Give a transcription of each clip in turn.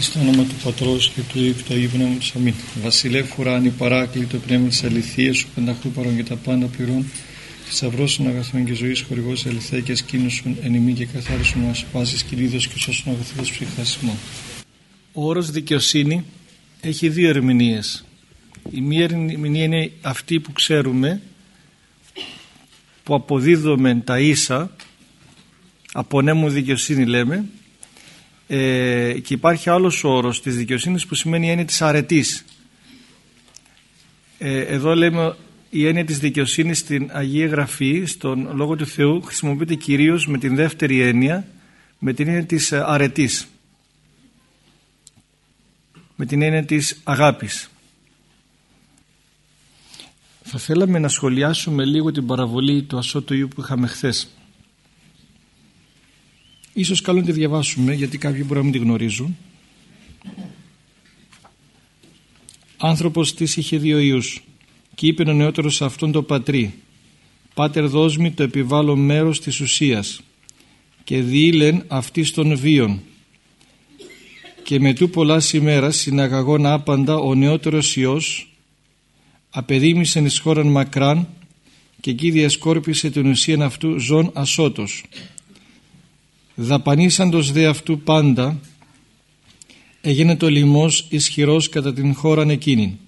Στο όνομα του Πατρός και του Υιού και του Αγίου Πνεύματος. Αμήν. Βασιλεύ ουράνι παράκλητο πνεύμα της αληθείας σου πενταχού παρόν και τα πάντα πληρών θησαυρός των αγαθών και ζωής χορηγός αληθέ και σκήνωσον εν ημί και καθάρισον μας πάσης κυλίδος και σώσον αγαθέτας ψυχασμό. Ο όρος δικαιοσύνη έχει δύο ερμηνείες. Η μία ερμηνεία είναι αυτή που ξέρουμε που αποδίδουμε τα ίσα απονέμουν δικαιοσύνη λέμε ε, και υπάρχει άλλος όρος της δικαιοσύνης που σημαίνει η έννοια της αρετής. Ε, εδώ λέμε η έννοια της δικαιοσύνης στην Αγία Γραφή στον Λόγο του Θεού χρησιμοποιείται κυρίως με την δεύτερη έννοια με την έννοια της αρετής. Με την έννοια της αγάπης. Θα θέλαμε να σχολιάσουμε λίγο την παραβολή του Ασώτου Ιού που είχαμε χθες Ίσως καλό να τη διαβάσουμε γιατί κάποιοι μπορεί να μην τη γνωρίζουν. Άνθρωπος της είχε δύο ιούς και είπε ο νεότερος σε αυτόν το πατρί «Πάτερ δώσ' το επιβάλλω μέρος της ουσίας και διήλεν αυτής των βίων και με τού πολλά ημέρα συναγαγών άπαντα ο νεότερος ιός απεδίμησεν εις χώραν μακράν και εκεί διασκόρπισε την ουσίαν αυτού ζών ασώτος δαπανίσαντος δε αυτού πάντα έγινε το λοιμός ισχυρός κατά την χώραν εκείνη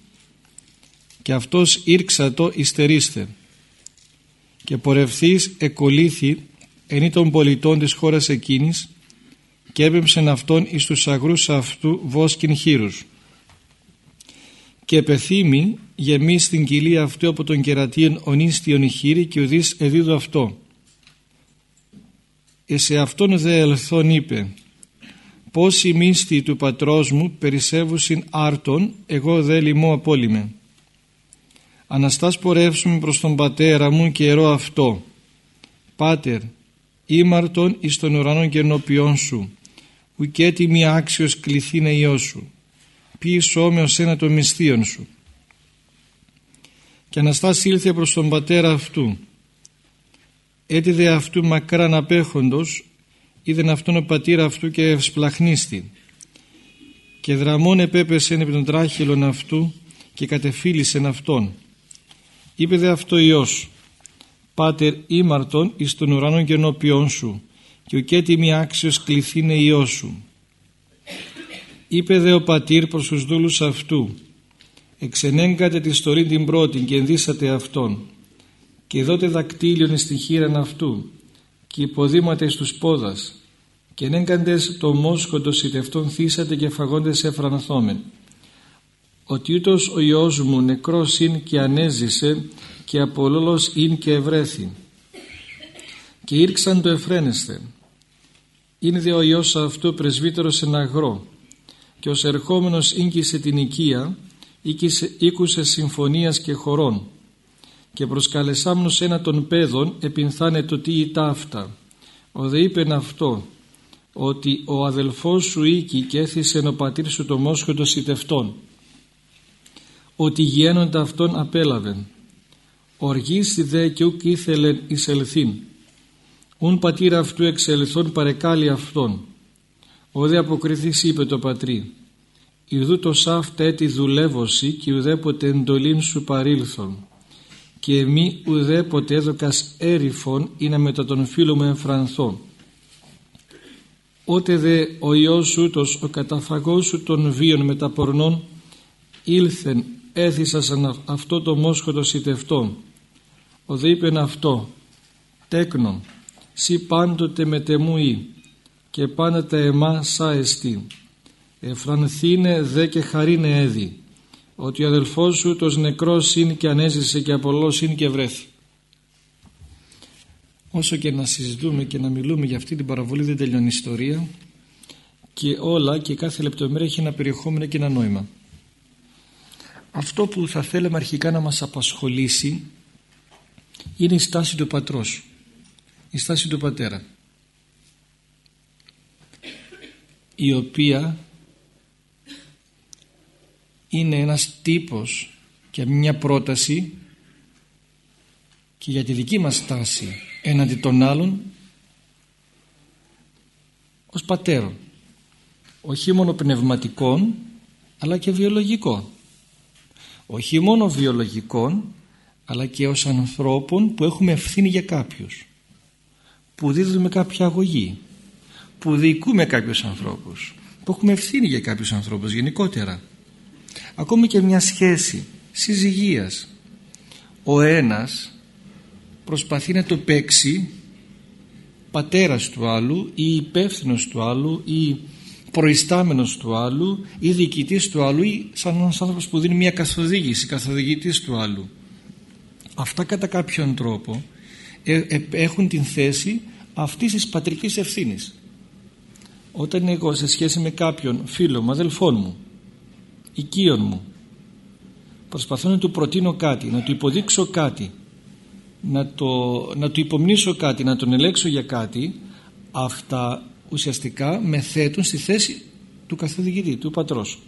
και αυτός ήρξατο ιστερίστε και πορευθείς εκολύθη ενή των πολιτών της χώρας εκείνης και έπεμψεν αυτόν εις τους αγρούς αυτού βόσκιν χείρους. Και επεθύμη γεμεί στην κοιλία αυτού από τον κερατίον ονίστιον χείρη και ουδείς εδίδω αυτό σε αυτόν δε ελθόν είπε «Πώς η μίστη του πατρός μου περισσεύουσιν άρτον, εγώ δε λοιμώ απόλυμε. Αναστάς πορεύσουμε προς τον πατέρα μου και ερώ αυτό. Πάτερ, ήμαρτον εις τον ουρανό κερνοποιών σου, ουκέτι μη άξιος κληθήνε ιό σου, πίσω με ως ένα το μισθείον σου. Και Αναστάς ήλθε προς τον πατέρα αυτού έτι δε αυτού μακράν απέχοντος είδεν αυτόν ο πατήρα αυτού και ευσπλαχνίστη. Και δραμών επέπεσεν επί των τράχυλων αυτού και κατεφίλησεν αυτόν. Είπε δε αυτό Υιός Πάτερ ήμαρτον εις τον ουρανό γενοποιών σου και ουκέτι μη άξιος κληθήνε Υιός σου είπε δε ο πατήρ προς τους δούλους αυτού εξενέγκατε τη στολή την πρώτη και ενδύσατε αυτόν και δότε δακτύλιον στη χείραν αυτού και υποδήματα στους πόδας. Και νέγκαντες το μόσχοντο σιτευτών θύσατε και φαγόντες εφρανθόμεν. Ότι ούτως ο Υιός μου νεκρός είναι και ανέζησε και απολόλος είναι και ευρέθη. Και ήρξαν το εφραίνεστε είναι δε ο Υιός αυτού πρεσβύτερος εν αγρό. Και ως ερχόμενος ίγκυσε την οικία ήκουσε συμφωνίας και χωρών και προσκαλεσάμνος ένα των παιδών επινθάνε το τι η ταύτα. Ο δε είπεν αυτό ότι ο αδελφός σου οίκη και έθισε ο πατήρ σου το μόσχο σιτευτών. Ότι γένοντα αυτόν απέλαβεν. Οργίστη δε και ουκ ήθελεν εισελθήν ουν πατήρ αυτού εξελθών παρεκάλει αυτόν. Ο δε αποκριθής είπε το πατρί Ιδού το σάφτα έτη δουλεύωση και ουδέποτε εντολήν σου παρήλθον και μη ουδέποτε έδωκας έρηφων ή να μετά τον φίλο μου εμφρανθώ. Ότε δε ο Υιός σου ο καταφαγός σου των βίων μεταπορνών ήλθεν έθισασαν αυτό το μόσχο σιτευτό. Ο δε είπεν αυτό τέκνον σι πάντοτε μετεμούει και πάντα τα εμά σα εστί. Εφρανθήνε δε και χαρίνε έδι ότι ο αδελφός σου τος νεκρός είναι και ανέζησε και απολός είναι και βρέθη. Όσο και να συζητούμε και να μιλούμε για αυτή την παραβολή δεν τελειώνει η ιστορία και όλα και κάθε λεπτομέρεια έχει ένα περιεχόμενο και ένα νόημα. Αυτό που θα θέλαμε αρχικά να μας απασχολήσει είναι η στάση του πατρός, η στάση του πατέρα η οποία είναι ένας τύπος και μια πρόταση και για τη δική μας στάση έναντι των άλλων ως πατέρων. Όχι μόνο πνευματικών αλλά και βιολογικών. Όχι μόνο βιολογικών αλλά και ως ανθρώπων που έχουμε ευθύνη για κάποιους. Που δίδουμε κάποια αγωγή. Που διοικούμε κάποιους ανθρώπους. Που έχουμε ευθύνη για κάποιους ανθρώπους γενικότερα ακόμη και μια σχέση συζυγίας ο ένας προσπαθεί να το παίξει πατέρας του άλλου ή υπεύθυνος του άλλου ή προϊστάμενος του άλλου ή διοικητής του άλλου ή σαν ένας άνθρωπος που δίνει μια καθοδήγηση, καθοδηγητής του άλλου. Αυτά κατά κάποιον τρόπο ε, ε, έχουν την θέση αυτής της πατρικής ευθύνης. Όταν εγώ σε σχέση με κάποιον φίλο μου, αδελφόν μου, οικείον μου, προσπαθώ να του προτείνω κάτι, να του υποδείξω κάτι, να, το, να του υπομνήσω κάτι, να τον ελέξω για κάτι, αυτά ουσιαστικά με θέτουν στη θέση του καθοδηγητή, του πατρός.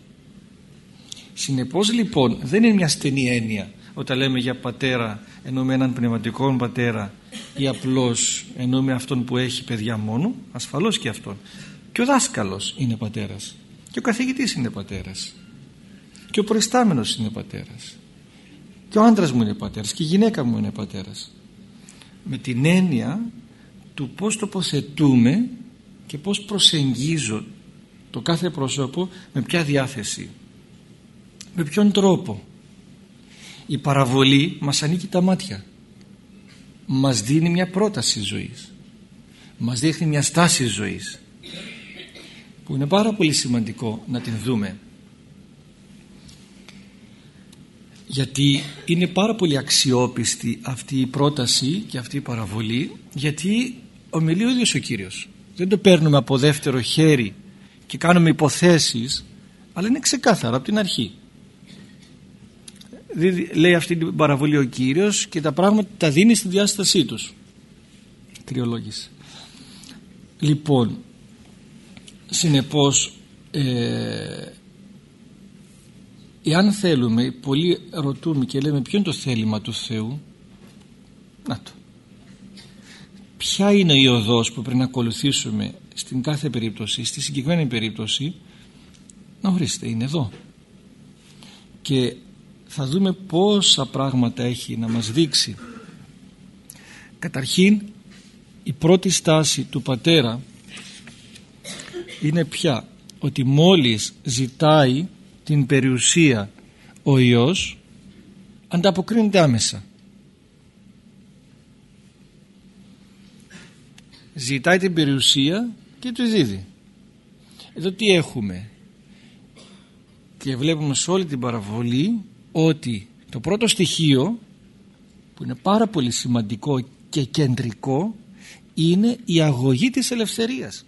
Συνεπώς λοιπόν δεν είναι μια στενή έννοια όταν λέμε για πατέρα εννοούμε έναν πνευματικό πατέρα ή απλώς εννοούμε αυτόν που έχει παιδιά μόνο, ασφαλώς και αυτόν. Και ο δάσκαλος είναι πατέρας και ο καθηγητής είναι πατέρας και ο προϊστάμενος είναι πατέρας. Και ο άντρας μου είναι πατέρας. Και η γυναίκα μου είναι πατέρας. Με την έννοια του πώς τοποθετούμε και πώς προσεγγίζω το κάθε πρόσωπο με ποια διάθεση με ποιον τρόπο. Η παραβολή μας ανήκει τα μάτια. Μας δίνει μια πρόταση ζωής. Μας δείχνει μια στάση ζωής. Που είναι πάρα πολύ σημαντικό να την δούμε γιατί είναι πάρα πολύ αξιόπιστη αυτή η πρόταση και αυτή η παραβολή γιατί ομιλεί ο ίδιος ο Κύριος. Δεν το παίρνουμε από δεύτερο χέρι και κάνουμε υποθέσεις αλλά είναι ξεκάθαρα από την αρχή. Λέει αυτή την παραβολή ο Κύριος και τα πράγματα τα δίνει στη διάστασή τους. Κρυολόγηση λοιπόν συνεπώς ε, εάν θέλουμε πολλοί ρωτούμε και λέμε ποιο είναι το θέλημα του Θεού; Να το. Ποια είναι η οδός που πρέπει να ακολουθήσουμε στην κάθε περίπτωση στη συγκεκριμένη περίπτωση; Να ορίστε είναι εδώ. Και θα δούμε πόσα πράγματα έχει να μας δείξει. Καταρχήν η πρώτη στάση του πατέρα είναι πια ότι μόλις ζητάει την περιουσία ο Υιός ανταποκρίνεται άμεσα. Ζητάει την περιουσία και του δίδει. Εδώ τι έχουμε; Και βλέπουμε σε όλη την παραβολή ότι το πρώτο στοιχείο που είναι πάρα πολύ σημαντικό και κεντρικό είναι η αγωγή της ελευθερίας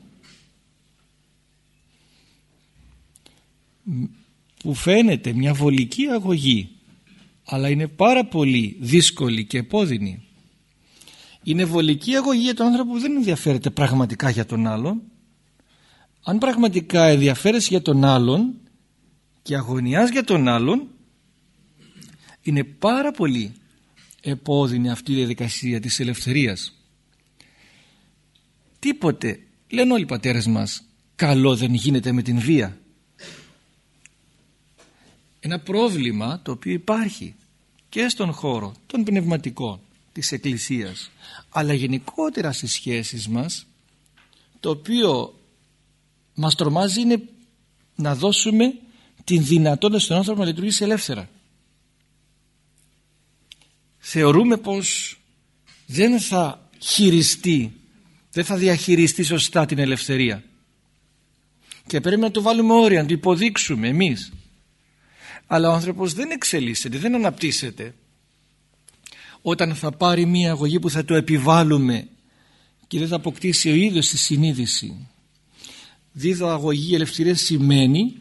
που φαίνεται μια βολική αγωγή αλλά είναι πάρα πολύ δύσκολη και επώδυνη. Είναι βολική αγωγή για τον άνθρωπο που δεν ενδιαφέρεται πραγματικά για τον άλλον. Αν πραγματικά ενδιαφέρεσαι για τον άλλον και αγωνιάς για τον άλλον είναι πάρα πολύ επώδυνη αυτή η διαδικασία της ελευθερίας. Τίποτε λένε όλοι οι πατέρες μας καλό δεν γίνεται με την βία ένα πρόβλημα το οποίο υπάρχει και στον χώρο των πνευματικών της Εκκλησίας αλλά γενικότερα στις σχέσεις μας το οποίο μας τρομάζει είναι να δώσουμε την δυνατότητα στον άνθρωπο να λειτουργήσει ελεύθερα. Θεωρούμε πως δεν θα χειριστεί δεν θα διαχειριστεί σωστά την ελευθερία. Και πρέπει να το βάλουμε όρια να το υποδείξουμε εμείς αλλά ο άνθρωπος δεν εξελίσσεται, δεν αναπτύσσεται. Όταν θα πάρει μία αγωγή που θα το επιβάλλουμε και δεν θα αποκτήσει ο ίδιος τη συνείδηση δίδω αγωγή ελευθερία σημαίνει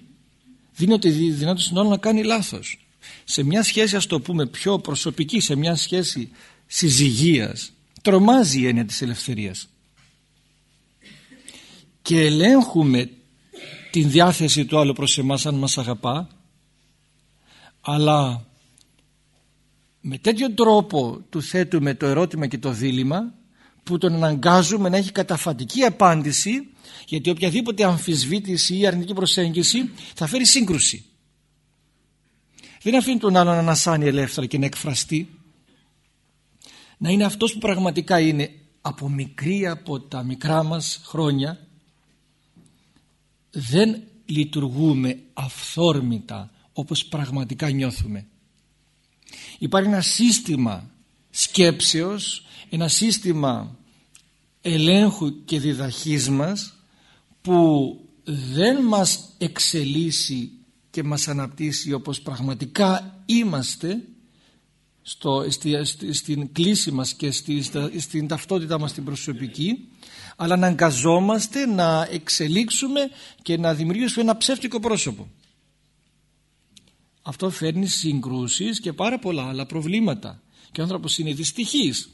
δίνω τη δυνατότητα στον άλλο να κάνει λάθος. Σε μια σχέση ας το πούμε πιο προσωπική σε μια σχέση συζυγίας τρομάζει η έννοια της ελευθερίας. Και ελέγχουμε την διάθεση του άλλου προς εμάς αν μας αγαπά αλλά με τέτοιο τρόπο του θέτουμε το ερώτημα και το δίλημα που τον αναγκάζουμε να έχει καταφατική απάντηση γιατί οποιαδήποτε αμφισβήτηση ή αρνητική προσέγγιση θα φέρει σύγκρουση. Δεν αφήνει τον άλλον να ανασάνει ελεύθερα και να εκφραστεί. Να είναι αυτός που πραγματικά είναι από μικρή από τα μικρά μας χρόνια. Δεν λειτουργούμε αυθόρμητα όπως πραγματικά νιώθουμε υπάρχει ένα σύστημα σκέψεως ένα σύστημα ελέγχου και διδαχής μας που δεν μας εξελίσσει και μας αναπτύσσει όπως πραγματικά είμαστε στο, στη, στην κλίση μας και στη, στην ταυτότητα μας την προσωπική αλλά να αγκαζόμαστε να εξελίξουμε και να δημιουργήσουμε ένα ψεύτικο πρόσωπο. Αυτό φέρνει συγκρούσεις και πάρα πολλά άλλα προβλήματα. Και ο άνθρωπος είναι δυστυχής.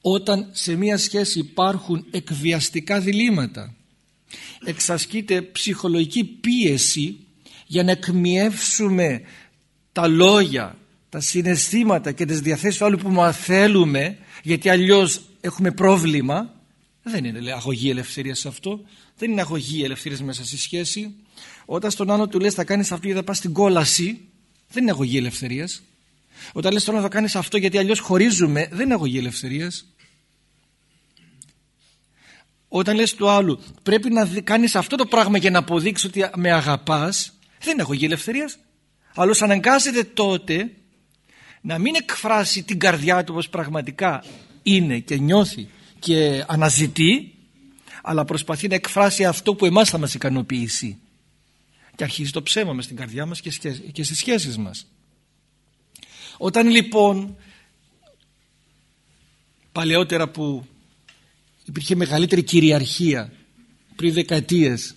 Όταν σε μία σχέση υπάρχουν εκβιαστικά διλήμματα εξασκείται ψυχολογική πίεση για να εκμιεύσουμε τα λόγια, τα συναισθήματα και τις διαθέσεις του άλλου που μας θέλουμε γιατί αλλιώς έχουμε πρόβλημα. Δεν είναι λέει, αγωγή ελευθερίας σε αυτό. Δεν είναι αγωγή ελευθερίας μέσα στη σχέση όταν στον άλλο του λες θα κάνεις αυτό γιατί θα πας στην κόλαση δεν είναι αγωγή ελευθερίας. Όταν λες τώρα θα κάνεις αυτό γιατί αλλιώς χωρίζουμε δεν είναι αγωγή ελευθερίας. Όταν λες του άλλου πρέπει να κάνεις αυτό το πράγμα για να αποδείξεις ότι με αγαπάς δεν είναι αγωγή ελευθερίας. Αλλά αναγκάζεται τότε να μην εκφράσει την καρδιά του όπως πραγματικά είναι και νιώθει και αναζητεί αλλά προσπαθεί να εκφράσει αυτό που εμάς θα μας ικανοποιήσει και αρχίζει το ψέμα μες στην καρδιά μας και στις σχέσεις μας. Όταν λοιπόν παλαιότερα που υπήρχε μεγαλύτερη κυριαρχία πριν δεκαετίες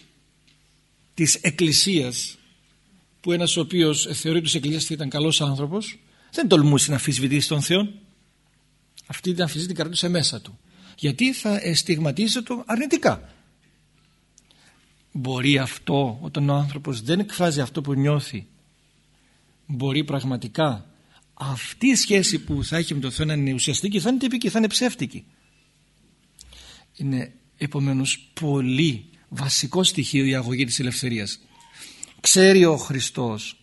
της εκκλησίας που ένας ο οποίος θεωρεί τους εκκλησίας ήταν καλός άνθρωπος δεν τολμούσε να αφισβητήσει τον Θεό αυτή την αμφισβήτηση την κρατούσε μέσα του. Γιατί θα στιγματίζει το αρνητικά μπορεί αυτό όταν ο άνθρωπος δεν εκφράζει αυτό που νιώθει μπορεί πραγματικά αυτή η σχέση που θα έχει με τον Θεό να είναι ουσιαστική θα είναι τυπική, θα είναι ψεύτικη. Είναι επομένως πολύ βασικό στοιχείο η αγωγή της ελευθερίας. Ξέρει ο Χριστός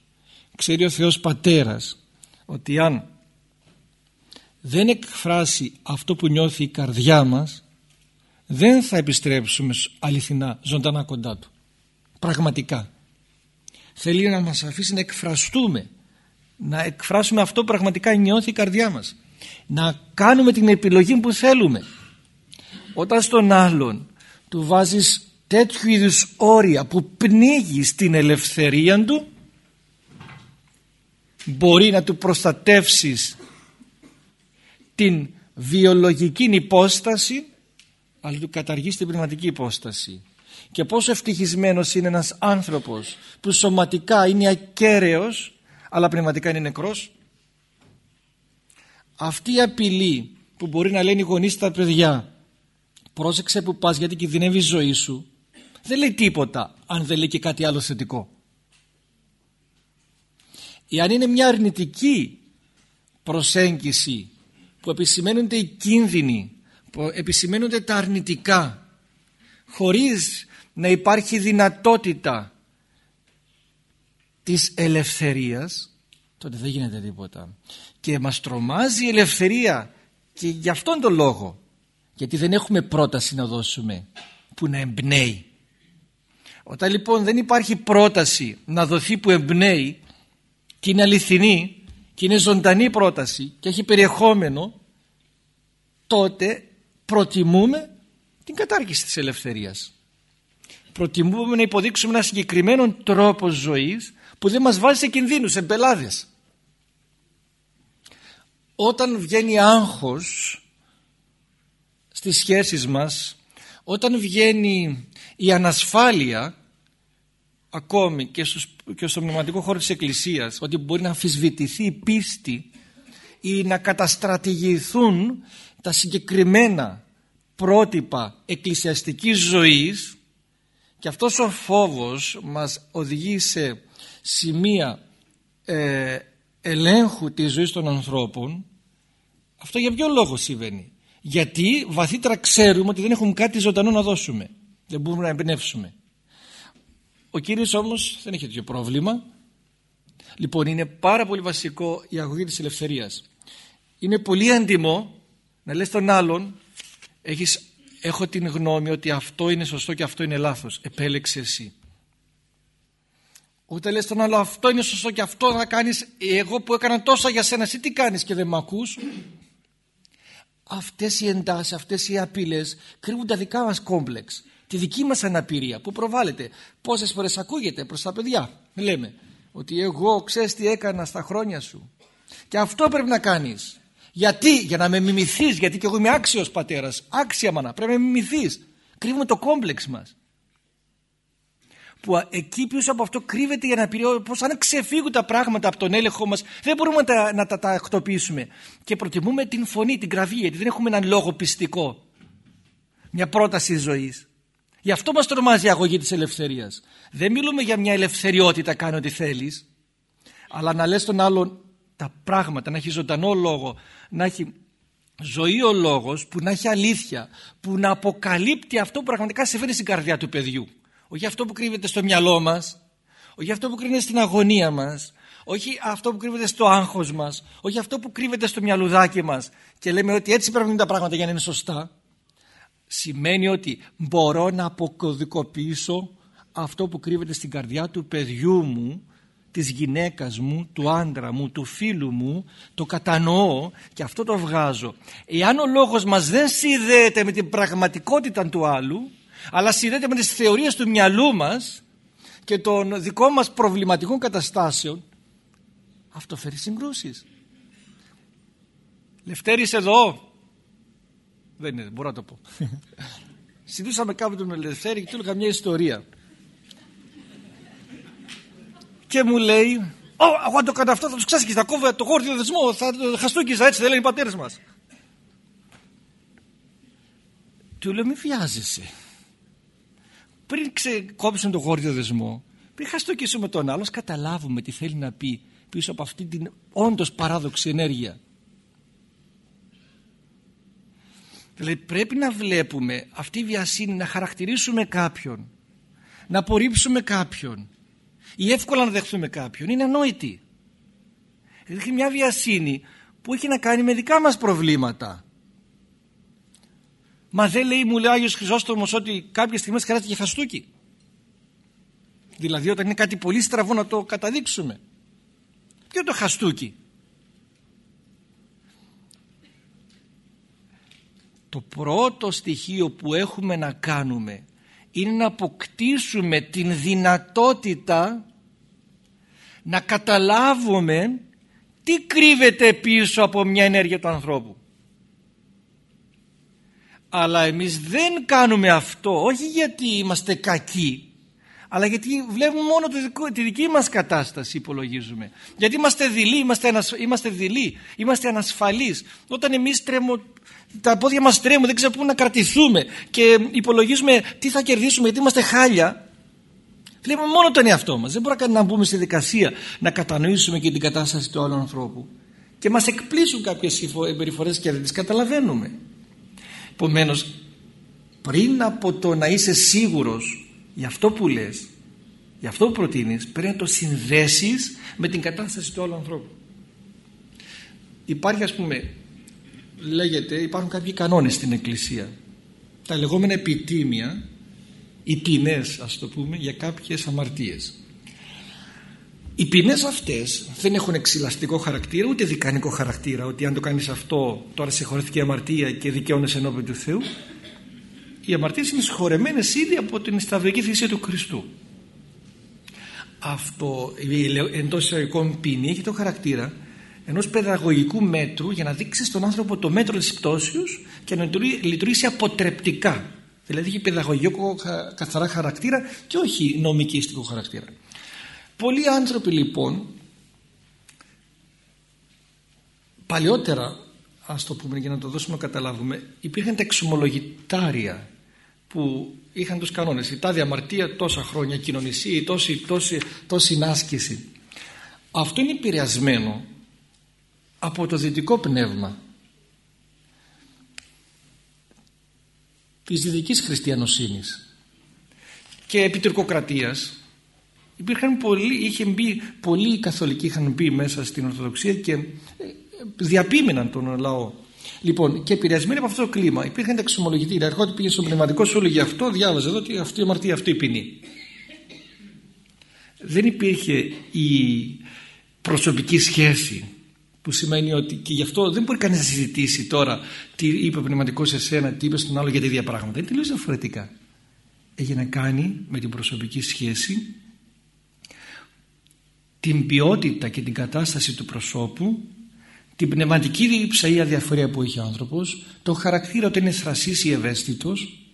ξέρει ο Θεός Πατέρας ότι αν δεν εκφράσει αυτό που νιώθει η καρδιά μας δεν θα επιστρέψουμε αληθινά ζωντανά κοντά Του. Πραγματικά. Θέλει να μας αφήσει να εκφραστούμε. Να εκφράσουμε αυτό που πραγματικά νιώθει η καρδιά μας. Να κάνουμε την επιλογή που θέλουμε. Όταν στον άλλον του βάζεις τέτοιου είδους όρια που πνίγει στην ελευθερία του μπορεί να του προστατεύσεις την βιολογική υπόσταση αλλά του καταργείς την πνευματική υπόσταση. Και πόσο ευτυχισμένος είναι ένας άνθρωπος που σωματικά είναι ακέραιος αλλά πνευματικά είναι νεκρός. Αυτή η απειλή που μπορεί να λένε οι γονείς στα παιδιά πρόσεξε που πας γιατί κινδυνεύει η ζωή σου δεν λέει τίποτα αν δεν λέει και κάτι άλλο θετικό. Εάν είναι μια αρνητική προσέγγιση που επισημαίνονται οι κίνδυνοι που επισημαίνονται τα αρνητικά χωρίς να υπάρχει δυνατότητα της ελευθερίας τότε δεν γίνεται τίποτα. Και μας τρομάζει η ελευθερία και γι' αυτόν τον λόγο γιατί δεν έχουμε πρόταση να δώσουμε που να εμπνέει. Όταν λοιπόν δεν υπάρχει πρόταση να δοθεί που εμπνέει και είναι αληθινή και είναι ζωντανή πρόταση και έχει περιεχόμενο τότε προτιμούμε την κατάργηση της ελευθερίας. Προτιμούμε να υποδείξουμε ένα συγκεκριμένο τρόπο ζωής που δεν μας βάζει σε κινδύνους, σε πελάδες. Όταν βγαίνει άγχος στις σχέσεις μας, όταν βγαίνει η ανασφάλεια ακόμη και, στους, και στο πνευματικό χώρο της Εκκλησίας ότι μπορεί να αμφισβητηθεί η πίστη ή να καταστρατηγηθούν τα συγκεκριμένα πρότυπα εκκλησιαστικής ζωής. Και αυτός ο φόβος μας οδηγεί σε σημεία ε, ελέγχου της ζωής των ανθρώπων. Αυτό για ποιο λόγο συμβαίνει; Γιατί βαθύτερα ξέρουμε ότι δεν έχουμε κάτι ζωντανό να δώσουμε. Δεν μπορούμε να εμπνεύσουμε. Ο Κύριος όμως δεν έχει τέτοιο πρόβλημα. Λοιπόν είναι πάρα πολύ βασικό η αγωγή της ελευθερίας είναι πολύ έντιμο να λες τον άλλον έχεις, έχω την γνώμη ότι αυτό είναι σωστό και αυτό είναι λάθος. Επέλεξε εσύ. Ούτε λες τον άλλο αυτό είναι σωστό και αυτό να κάνεις. Εγώ που έκανα τόσα για σένα εσύ τι κάνεις και δεν με ακούς; Αυτές οι εντάσεις, αυτές οι απειλές κρύβουν τα δικά μας κόμπλεξ. Τη δική μας αναπηρία που προβάλλεται. Πόσες φορές ακούγεται προς τα παιδιά. Λέμε ότι εγώ ξέρεις τι έκανα στα χρόνια σου. Και αυτό πρέπει να κάνεις γιατί, για να με μιμηθείς γιατί και εγώ είμαι άξιος πατέρας. Άξια μάνα, πρέπει να με μιμηθείς. Κρύβουμε το κόμπλεξ μας. Που εκεί πίσω από αυτό κρύβεται η αναπηρία πως αν ξεφύγουν τα πράγματα από τον έλεγχο μας δεν μπορούμε να τα, να τα τακτοποιήσουμε και προτιμούμε την φωνή, την κραυγή γιατί δεν έχουμε έναν λόγο πιστικό. Μια πρόταση ζωής. Γι' αυτό μας τρομάζει η αγωγή της ελευθερίας. Δεν μιλούμε για μια ελευθεριότητα κάνει ό,τι θέλεις αλλά να λες τον άλλον τα πράγματα, να έχει ζωντανό λόγο να έχει ζωή ο λόγος που να έχει αλήθεια που να αποκαλύπτει αυτό που πραγματικά συμβαίνει στην καρδιά του παιδιού όχι αυτό που κρύβεται στο μυαλό μας, όχι αυτό που κρύβεται στην αγωνία μας, όχι αυτό που κρύβεται στο άγχος μας, όχι αυτό που κρύβεται στο μυαλουδάκι μας και λέμε ότι έτσι πρέπει να είναι τα πράγματα για να είναι σωστά. Σημαίνει ότι μπορώ να αποκωδικοποιήσω αυτό που κρύβεται στην καρδιά του παιδιού μου, της γυναίκας μου, του άντρα μου, του φίλου μου, το κατανοώ και αυτό το βγάζω. Εάν ο λόγος μας δεν συνδέεται με την πραγματικότητα του άλλου, αλλά συνδέεται με τις θεωρίες του μυαλού μας και των δικών μας προβληματικών καταστάσεων αυτό φέρει συγκρούσεις. Λευτέρης εδώ. Δεν είναι, μπορώ να το πω. Συντούσαμε κάποτε με Λευτέρη και του έλεγα μια ιστορία και μου λέει Ω, εγώ αν το κάνω αυτό θα τους ξάσκεις, θα κόβω το γόρδιο δεσμό, θα χαστούκιζα έτσι, δεν λένε οι πατέρες μας. Του λέω μη βιάζεσαι πριν ξεκόψουν τον γόρδιο δεσμό πριν χαστοκίσουμε τον άλλο καταλάβουμε τι θέλει να πει πίσω από αυτή την όντως παράδοξη ενέργεια δηλαδή πρέπει να βλέπουμε αυτή η βιασύνη να χαρακτηρίσουμε κάποιον να απορρίψουμε κάποιον ή εύκολα να δεχθούμε κάποιον είναι ανόητη έχει μια βιασύνη που έχει να κάνει με δικά μας προβλήματα Μα δεν λέει, μου λέει ο Άγιος Χρυσόστομος ότι κάποιες στιγμές χρειάζεται και χαστούκι. Δηλαδή όταν είναι κάτι πολύ στραβό να το καταδείξουμε. Ποιο το χαστούκι; Το πρώτο στοιχείο που έχουμε να κάνουμε είναι να αποκτήσουμε την δυνατότητα να καταλάβουμε τι κρύβεται πίσω από μια ενέργεια του ανθρώπου. Αλλά εμείς δεν κάνουμε αυτό όχι γιατί είμαστε κακοί αλλά γιατί βλέπουμε μόνο τη δική μας κατάσταση υπολογίζουμε. Γιατί είμαστε δειλοί είμαστε, ανασ... είμαστε, δειλοί, είμαστε ανασφαλείς. Όταν εμείς τρέμω, τα πόδια μας τρέμουν δεν ξέρουμε πού να κρατηθούμε και υπολογίζουμε τι θα κερδίσουμε γιατί είμαστε χάλια βλέπουμε μόνο τον εαυτό μας δεν μπορούμε να μπούμε στη δικασία να κατανοήσουμε και την κατάσταση του άλλου ανθρώπου και μας εκπλήσουν κάποιες συμπεριφορές και δεν τις καταλαβαίνουμε Επομένως, πριν από το να είσαι σίγουρος για αυτό που λες, για αυτό που προτείνεις, πρέπει να το συνδέσεις με την κατάσταση του άλλου ανθρώπου. Υπάρχει ας πούμε, λέγεται, υπάρχουν κάποιοι κανόνες στην Εκκλησία. Τα λεγόμενα επιτήμια, οι ποινές ας το πούμε, για κάποιες αμαρτίες. Οι ποινές αυτές δεν έχουν εξυλαστικό χαρακτήρα ούτε δικανικό χαρακτήρα ότι αν το κάνεις αυτό τώρα συγχωρέθηκε η αμαρτία και δικαιώνεσαι ενώπιον του Θεού. Οι αμαρτίες είναι συγχωρεμένες ήδη από την σταυρική θυσία του Χριστού. Αυτό εντός εισαγωγικών ποινή έχει το χαρακτήρα ενός παιδαγωγικού μέτρου για να δείξει στον άνθρωπο το μέτρο της πτώσεως και να λειτουργήσει αποτρεπτικά. Δηλαδή έχει παιδαγωγικό καθαρά χαρακτήρα και όχι νομικιστικό χαρακτήρα. Πολλοί άνθρωποι λοιπόν παλιότερα ας το πούμε για να το δώσουμε να καταλάβουμε υπήρχαν τα εξομολογητάρια που είχαν τους κανόνες η τάδε αμαρτία τόσα χρόνια κοινωνισή τόση, τόση, τόση άσκηση αυτό είναι επηρεασμένο από το δυτικό πνεύμα της δυτικής χριστιανοσύνης και επιτυρκοκρατίας υπήρχαν πολλοί, είχε μπει, πολλοί καθολικοί είχαν μπει μέσα στην Ορθοδοξία και ε, διαπίμεναν τον λαό. Λοιπόν, και επηρεασμένοι από αυτό το κλίμα, υπήρχαν τα εξομολογητήρια. Ερχόταν πήγε στο πνευματικό σου για αυτό, διάβαζε εδώ ότι αυτή η αμαρτία, αυτή η ποινή. Δεν υπήρχε η προσωπική σχέση που σημαίνει ότι και γι' αυτό δεν μπορεί κανείς να συζητήσει τώρα τι είπε ο πνευματικός σε σένα, τι είπε στον άλλο για τη ίδια πράγματα. Είναι τελείως διαφορετικά. Έχει να κάνει με την προσωπική σχέση την ποιότητα και την κατάσταση του προσώπου την πνευματική ψαία διαφορία που έχει ο άνθρωπος το χαρακτήρα ότι είναι θρασής ή ευαίσθητος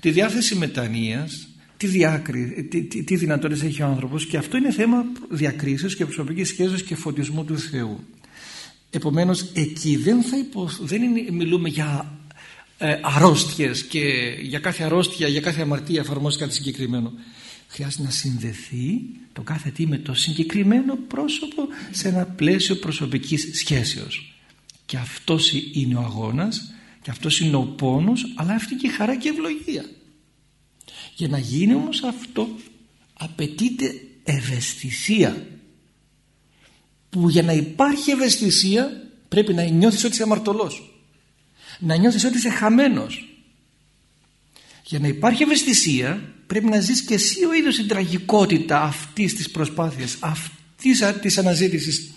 τη διάθεση μετανοίας τι, διάκρι, τι, τι, τι δυνατότητες έχει ο άνθρωπος και αυτό είναι θέμα διακρίσεως και προσωπικής σχέσης και φωτισμού του Θεού επομένως εκεί δεν θα υπο, δεν είναι, μιλούμε για ε, αρρώστιες και για κάθε αρρώστια, για κάθε αμαρτία εφαρμόζει κάτι συγκεκριμένο. Χρειάζεται να συνδεθεί το κάθε τι με το συγκεκριμένο πρόσωπο σε ένα πλαίσιο προσωπικής σχέσεως. Και αυτός είναι ο αγώνας και αυτός είναι ο πόνος αλλά αυτή και η χαρά και η ευλογία. Για να γίνει όμως αυτό απαιτείται ευαισθησία που για να υπάρχει ευαισθησία πρέπει να νιώθεις ότι είσαι αμαρτωλός. Να νιώθεις ότι είσαι χαμένος. Για να υπάρχει ευαισθησία πρέπει να ζεις και εσύ ο ίδιος την τραγικότητα αυτής της προσπάθειας αυτής της αναζήτησης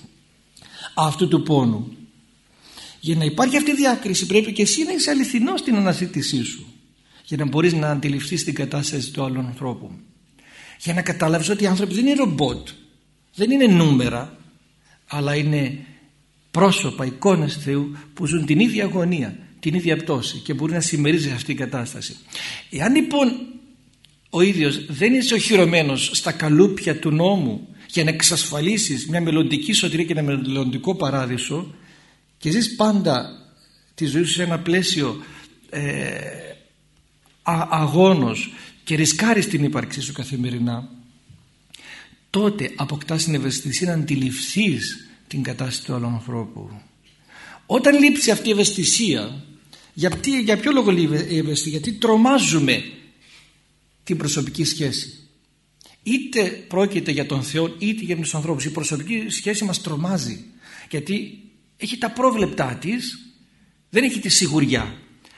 αυτού του πόνου. Για να υπάρχει αυτή η διάκριση πρέπει και εσύ να είσαι αληθινός στην αναζήτησή σου για να μπορείς να αντιληφθείς την κατάσταση του άλλου ανθρώπου. Για να καταλάβεις ότι οι άνθρωποι δεν είναι ρομπότ δεν είναι νούμερα αλλά είναι πρόσωπα, εικόνες Θεού που ζουν την ίδια αγωνία την ίδια πτώση και μπορεί να συμμερίζει αυτή η κατάσταση. Εάν λοιπόν ο ίδιος δεν είσαι οχυρωμένος στα καλούπια του νόμου για να εξασφαλίσεις μια μελλοντική σωτηρία και ένα μελλοντικό παράδεισο και ζεις πάντα τη ζωή σου σε ένα πλαίσιο ε, αγώνος και ρισκάρεις την ύπαρξή σου καθημερινά τότε αποκτάς την ευαισθησία να αντιληφθείς την κατάσταση του άλλου ανθρώπου. Όταν λείψει αυτή η ευαισθησία για, για ποιο λόγο λείπει η ευαισθησία; Γιατί τρομάζουμε την προσωπική σχέση. Είτε πρόκειται για τον Θεό είτε για τους ανθρώπους. Η προσωπική σχέση μας τρομάζει. Γιατί έχει τα πρόβλεπτά της δεν έχει τη σιγουριά.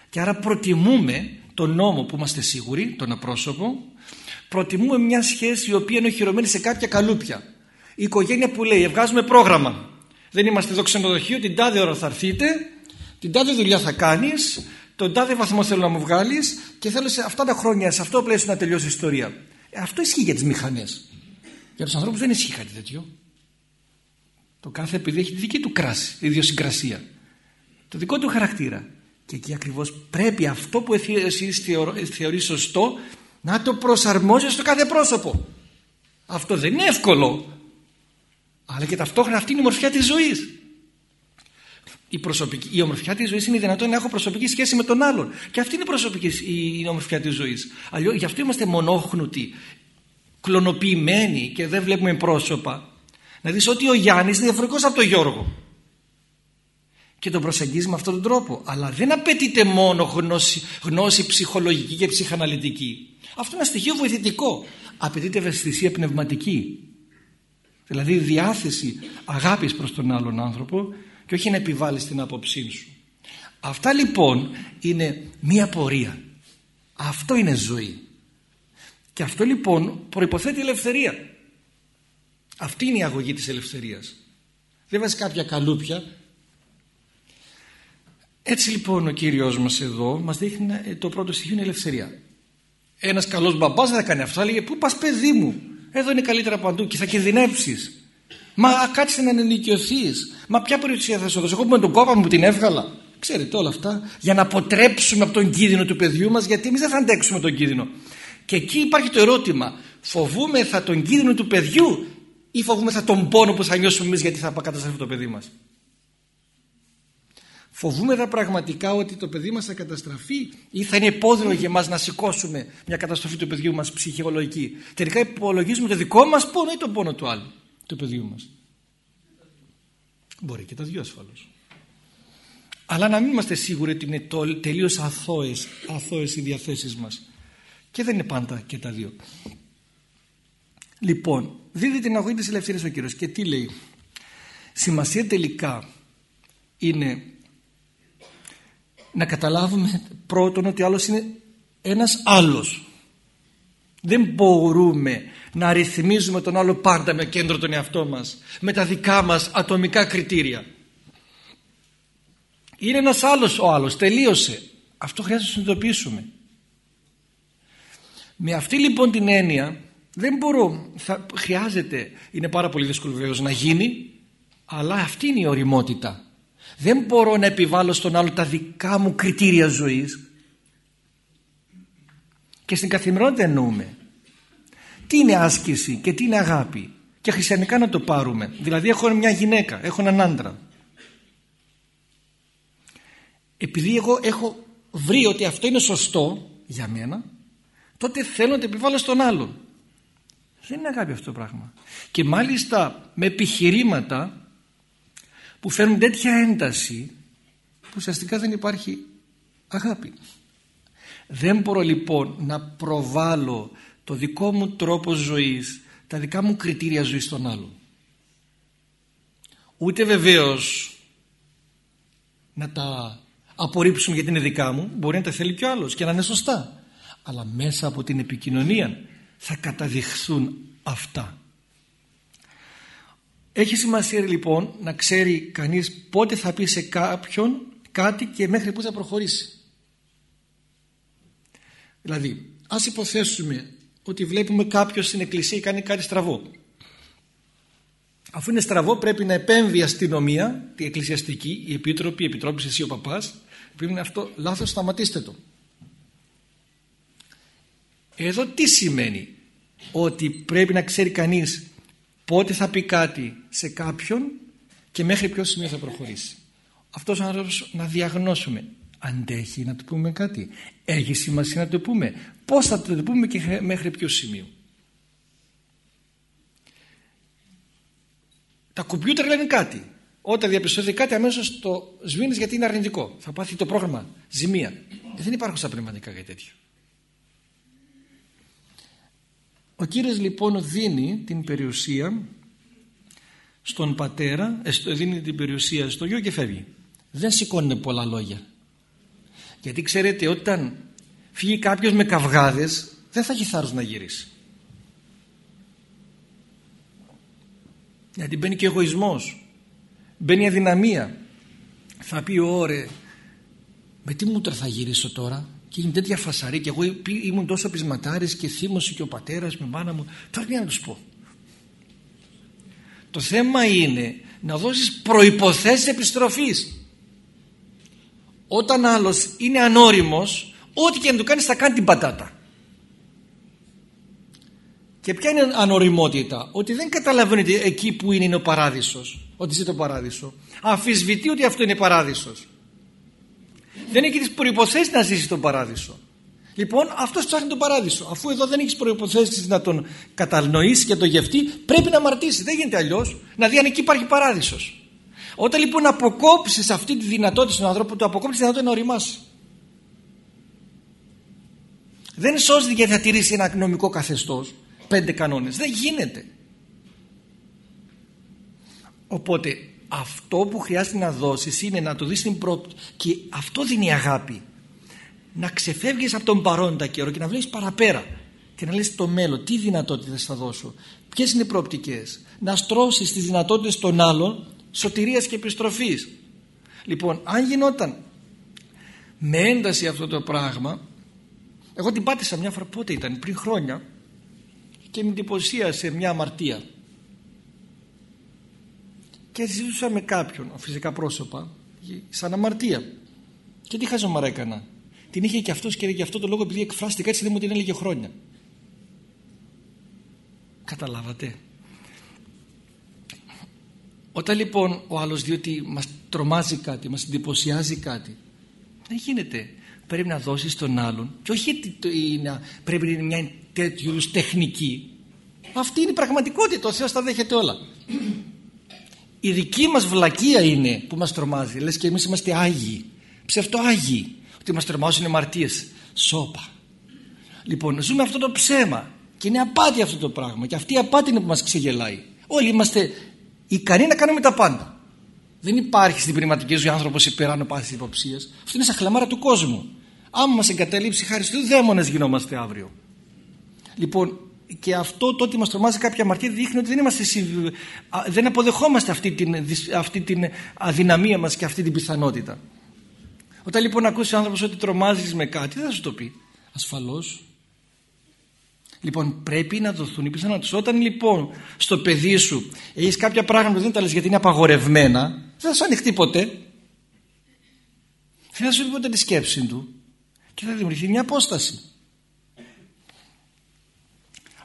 Και άρα προτιμούμε τον νόμο που είμαστε σίγουροι τον απρόσωπο προτιμούμε μια σχέση η οποία είναι οχυρωμένη σε κάποια καλούπια η οικογένεια που λέει βγάζουμε πρόγραμμα δεν είμαστε εδώ ξενοδοχείο την τάδε ώρα θα έρθείτε την τάδε δουλειά θα κάνεις τον τάδε βαθμό θέλω να μου βγάλεις και θέλω σε αυτά τα χρόνια, σε αυτό το πλαίσιο να τελειώσει η ιστορία. Ε, αυτό ισχύει για τις μηχανές. Για τους ανθρώπους δεν ισχύει κάτι τέτοιο. Το κάθε παιδί έχει τη δική του κράση, ιδιοσυγκρασία. Το δικό του χαρακτήρα. Και εκεί ακριβώς πρέπει αυτό που εσύ θεωρείς σωστό να το προσαρμόσει στο κάθε πρόσωπο. Αυτό δεν είναι εύκολο. Αλλά και ταυτόχρονα αυτή είναι η μορφιά της ζωής. Η, προσωπική, η ομορφιά της ζωής είναι δυνατόν να έχω προσωπική σχέση με τον άλλον. Και αυτή είναι η, προσωπική, η, ομορφιά της ζωής. Αλλιώς γι' αυτό είμαστε μονόχνουτοι κλωνοποιημένοι και δεν βλέπουμε πρόσωπα. Να δεις ότι ο Γιάννης είναι διαφορετικός από τον Γιώργο και τον προσεγγίζει με αυτόν τον τρόπο αλλά δεν απαιτείται μόνο γνώση, γνώση ψυχολογική και ψυχαναλυτική αυτό είναι ένα στοιχείο βοηθητικό απαιτείται ευαισθησία πνευματική δηλαδή διάθεση αγάπης προς τον άλλον άνθρωπο και όχι να επιβάλλεις την άποψή σου. Αυτά λοιπόν είναι μία πορεία. Αυτό είναι ζωή. Και αυτό λοιπόν προϋποθέτει ελευθερία. Αυτή είναι η αγωγή της ελευθερίας. Δεν βάζει κάποια καλούπια. Έτσι λοιπόν ο Κύριος μας εδώ μας δείχνει ε, το πρώτο στοιχείο είναι η ελευθερία. Ένας καλός μπαμπάς δεν θα κάνει αυτό. Θα λέγε πού πας παιδί μου; Εδώ είναι καλύτερα παντού και θα κινδυνεύσεις. Μα κάτσε να ενοικιωθείς. Μα ποια περιουσία θα σου δώσω; Εγώ που με τον κόπα μου που την έβγαλα. Ξέρετε όλα αυτά. Για να αποτρέψουμε από τον κίνδυνο του παιδιού μας, γιατί εμείς δεν θα αντέξουμε τον κίνδυνο. Και εκεί υπάρχει το ερώτημα. Φοβούμεθα τον κίνδυνο του παιδιού ή φοβούμεθα τον πόνο που θα νιώσουμε εμείς γιατί θα καταστραφεί το παιδί μας; Φοβούμεθα πραγματικά ότι το παιδί μας θα καταστραφεί ή θα είναι επώδυνο για εμά να σηκώσουμε μια καταστροφή του παιδιού μας ψυχολογική. Τελικά υπολογίζουμε το δικό μας πόνο ή τον πόνο του άλλου του παιδιού μας. Μπορεί και τα δυο ασφαλώς. Αλλά να μην είμαστε σίγουροι ότι είναι τελείως αθώες, αθώες οι διαθέσεις μας. Και δεν είναι πάντα και τα δύο. Λοιπόν, δίδει την αγωγή της ελευθερίας ο Κύριος και τι λέει. Σημασία τελικά είναι να καταλάβουμε πρώτον ότι άλλος είναι ένας άλλος. Δεν μπορούμε να ρυθμίζουμε τον άλλο πάντα με κέντρο τον εαυτό μας, με τα δικά μας ατομικά κριτήρια. Είναι ένας άλλος ο άλλος, τελείωσε. Αυτό χρειάζεται να συνειδητοποιήσουμε. Με αυτή λοιπόν την έννοια δεν μπορώ, θα, χρειάζεται, είναι πάρα πολύ δύσκολο βεβαίως να γίνει, αλλά αυτή είναι η οριμότητα. Δεν μπορώ να επιβάλλω στον άλλο τα δικά μου κριτήρια ζωής. Και στην καθημερινότητα εννοούμε. Τι είναι άσκηση και τι είναι αγάπη. Και χριστιανικά να το πάρουμε. Δηλαδή έχω μια γυναίκα, έχω έναν άντρα. Επειδή εγώ έχω βρει ότι αυτό είναι σωστό για μένα, τότε θέλω να το επιβάλλω στον άλλον. Δεν είναι αγάπη αυτό το πράγμα. Και μάλιστα με επιχειρήματα που φέρνουν τέτοια ένταση που ουσιαστικά δεν υπάρχει αγάπη. Δεν μπορώ λοιπόν να προβάλλω το δικό μου τρόπο ζωής, τα δικά μου κριτήρια ζωής στον άλλο. Ούτε βεβαίως να τα απορρίψουμε γιατί είναι δικά μου, μπορεί να τα θέλει κι ο άλλος και να είναι σωστά. Αλλά μέσα από την επικοινωνία θα καταδειχθούν αυτά. Έχει σημασία λοιπόν να ξέρει κανείς πότε θα πει σε κάποιον κάτι και μέχρι πού θα προχωρήσει. Δηλαδή, ας υποθέσουμε ότι βλέπουμε κάποιος στην εκκλησία κάνει κάτι στραβό. Αφού είναι στραβό πρέπει να επέμβει η αστυνομία, τη εκκλησιαστική, η επίτροπη, η επιτρόπη, εσύ ο παπάς, πρέπει να αυτό λάθος, σταματήστε το. Εδώ τι σημαίνει; Ότι πρέπει να ξέρει κανείς πότε θα πει κάτι σε κάποιον και μέχρι ποιο σημείο θα προχωρήσει. Αυτός ο άνθρωπος να διαγνώσουμε. Αντέχει να του πούμε κάτι. Έχει σημασία να το πούμε. Πως θα το πούμε και μέχρι ποιο σημείο. Τα κομπιούτερ λένε κάτι. Όταν διαπιστωθεί κάτι αμέσως το σβήνεις γιατί είναι αρνητικό. Θα πάθει το πρόγραμμα. Ζημία. Δεν υπάρχουν στα πνευματικά κάτι τέτοιο ο Κύριος λοιπόν δίνει την περιουσία στον πατέρα, ε, δίνει την περιουσία στο γιο και φεύγει. Δεν σηκώνει πολλά λόγια. Γιατί ξέρετε όταν φύγει κάποιος με καυγάδες δεν θα έχει θάρρος να γυρίσει. Γιατί μπαίνει και εγωισμός. Μπαίνει αδυναμία. Θα πει ωρε με τι μούτρα θα γυρίσω τώρα; Και είναι τέτοια φασαρή και εγώ ήμουν τόσο πεισματάρης και θύμωσε και ο πατέρας με μάνα μου. Τώρα τι να τους πω. Το θέμα είναι να δώσεις προϋποθέσεις επιστροφής. Όταν άλλος είναι ανώριμος ό,τι και να του κάνεις θα κάνει την πατάτα. Και ποια είναι η ανοριμότητα; Ότι δεν καταλαβαίνετε εκεί που είναι, είναι ο παράδεισος. Ότι είσαι το παράδεισο. Αμφισβητεί ότι αυτό είναι παράδεισος δεν έχει τις προϋποθέσεις να ζήσει τον παράδεισο. Λοιπόν αυτός ψάχνει τον παράδεισο. Αφού εδώ δεν έχεις προϋποθέσεις να τον κατανοήσει και τον γευτεί πρέπει να αμαρτήσεις. Δεν γίνεται αλλιώς. Να δει αν εκεί υπάρχει παράδεισος. Όταν λοιπόν αποκόψεις αυτή τη δυνατότητα στον άνθρωπο του αποκόψεις τη δυνατότητα να οριμάσει. Δεν σώζεται γιατί θα τηρήσει ένα νομικό καθεστώς. Πέντε κανόνες. Δεν γίνεται. Οπότε αυτό που χρειάζεται να δώσεις είναι να το δεις την πρώτη και αυτό δίνει αγάπη. Να ξεφεύγεις από τον παρόντα καιρό και να βλέπεις παραπέρα και να λες το μέλλον τι δυνατότητες θα δώσω ποιες είναι οι προοπτικές. Να στρώσεις τις δυνατότητες των άλλων σωτηρίας και επιστροφής. Λοιπόν αν γινόταν με ένταση αυτό το πράγμα εγώ την πάτησα μια φορά πότε ήταν πριν χρόνια και με εντυπωσίασε μια αμαρτία και συζήτησα με κάποιον φυσικά πρόσωπα σαν αμαρτία. Και τι χαζομαρά έκανα. Την είχε και αυτός και γι' αυτό το λόγο επειδή εκφράστηκα έτσι δεν μου την έλεγε χρόνια. Καταλάβατε. Όταν λοιπόν ο άλλος διότι μας τρομάζει κάτι μας εντυπωσιάζει κάτι δεν γίνεται. Πρέπει να δώσεις τον άλλον και όχι να πρέπει να είναι μια τέτοιου τεχνική. Αυτή είναι η πραγματικότητα ο Θεός τα δέχεται όλα η δική μας βλακεία είναι που μας τρομάζει λες και εμείς είμαστε Άγιοι ψευτό Άγιοι ότι μας τρομάζουν οι μαρτίες σώπα Λοιπόν, ζούμε αυτό το ψέμα και είναι απάτη αυτό το πράγμα και αυτή η απάτη είναι που μας ξεγελάει. Όλοι είμαστε ικανοί να κάνουμε τα πάντα. Δεν υπάρχει στην πνευματική ζωή άνθρωπος υπεράνω πάση υποψίας. Αυτό είναι σαν χλαμάρα του κόσμου. Άμα μας εγκαταλείψει χάρη του δαίμονες γινόμαστε αύριο. Λοιπόν, και αυτό το ότι μας τρομάζει κάποια αμαρτία δείχνει ότι δεν, είμαστε, δεν αποδεχόμαστε αυτή την, αυτή την αδυναμία μας και αυτή την πιθανότητα. Όταν λοιπόν ακούσει ο άνθρωπος ότι τρομάζεις με κάτι δεν θα σου το πει. Ασφαλώς. Λοιπόν πρέπει να δοθούν οι πιθανότητες. Όταν λοιπόν στο παιδί σου έχεις κάποια πράγματα που δεν τα λες γιατί είναι απαγορευμένα δεν θα σου ανοιχτεί ποτέ. Δεν θα σου πει ποτέ τη σκέψη του και θα δημιουργηθεί μια απόσταση.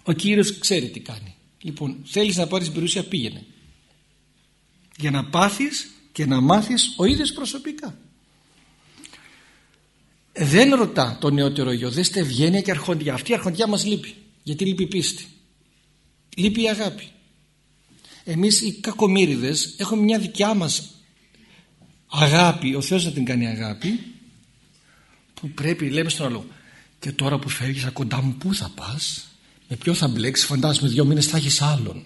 Ο Κύριος ξέρει τι κάνει. Λοιπόν, θέλεις να πάρεις την περιουσία πήγαινε. Για να πάθεις και να μάθεις ο ίδιος προσωπικά. Δεν ρωτά το νεότερο γιο, δέστε ευγένεια και αρχοντιά. Αυτή η αρχοντιά μας λείπει. Γιατί λείπει η πίστη. Λείπει η αγάπη. Εμείς οι κακομύριδες έχουμε μια δικιά μας αγάπη, ο Θεός να την κάνει αγάπη, που πρέπει, λέμε στον άλλο, και τώρα που φεύγεις από κοντά μου, πού θα πας, με ποιο θα μπλέξει, φαντάζομαι δύο μήνες θα έχεις άλλον.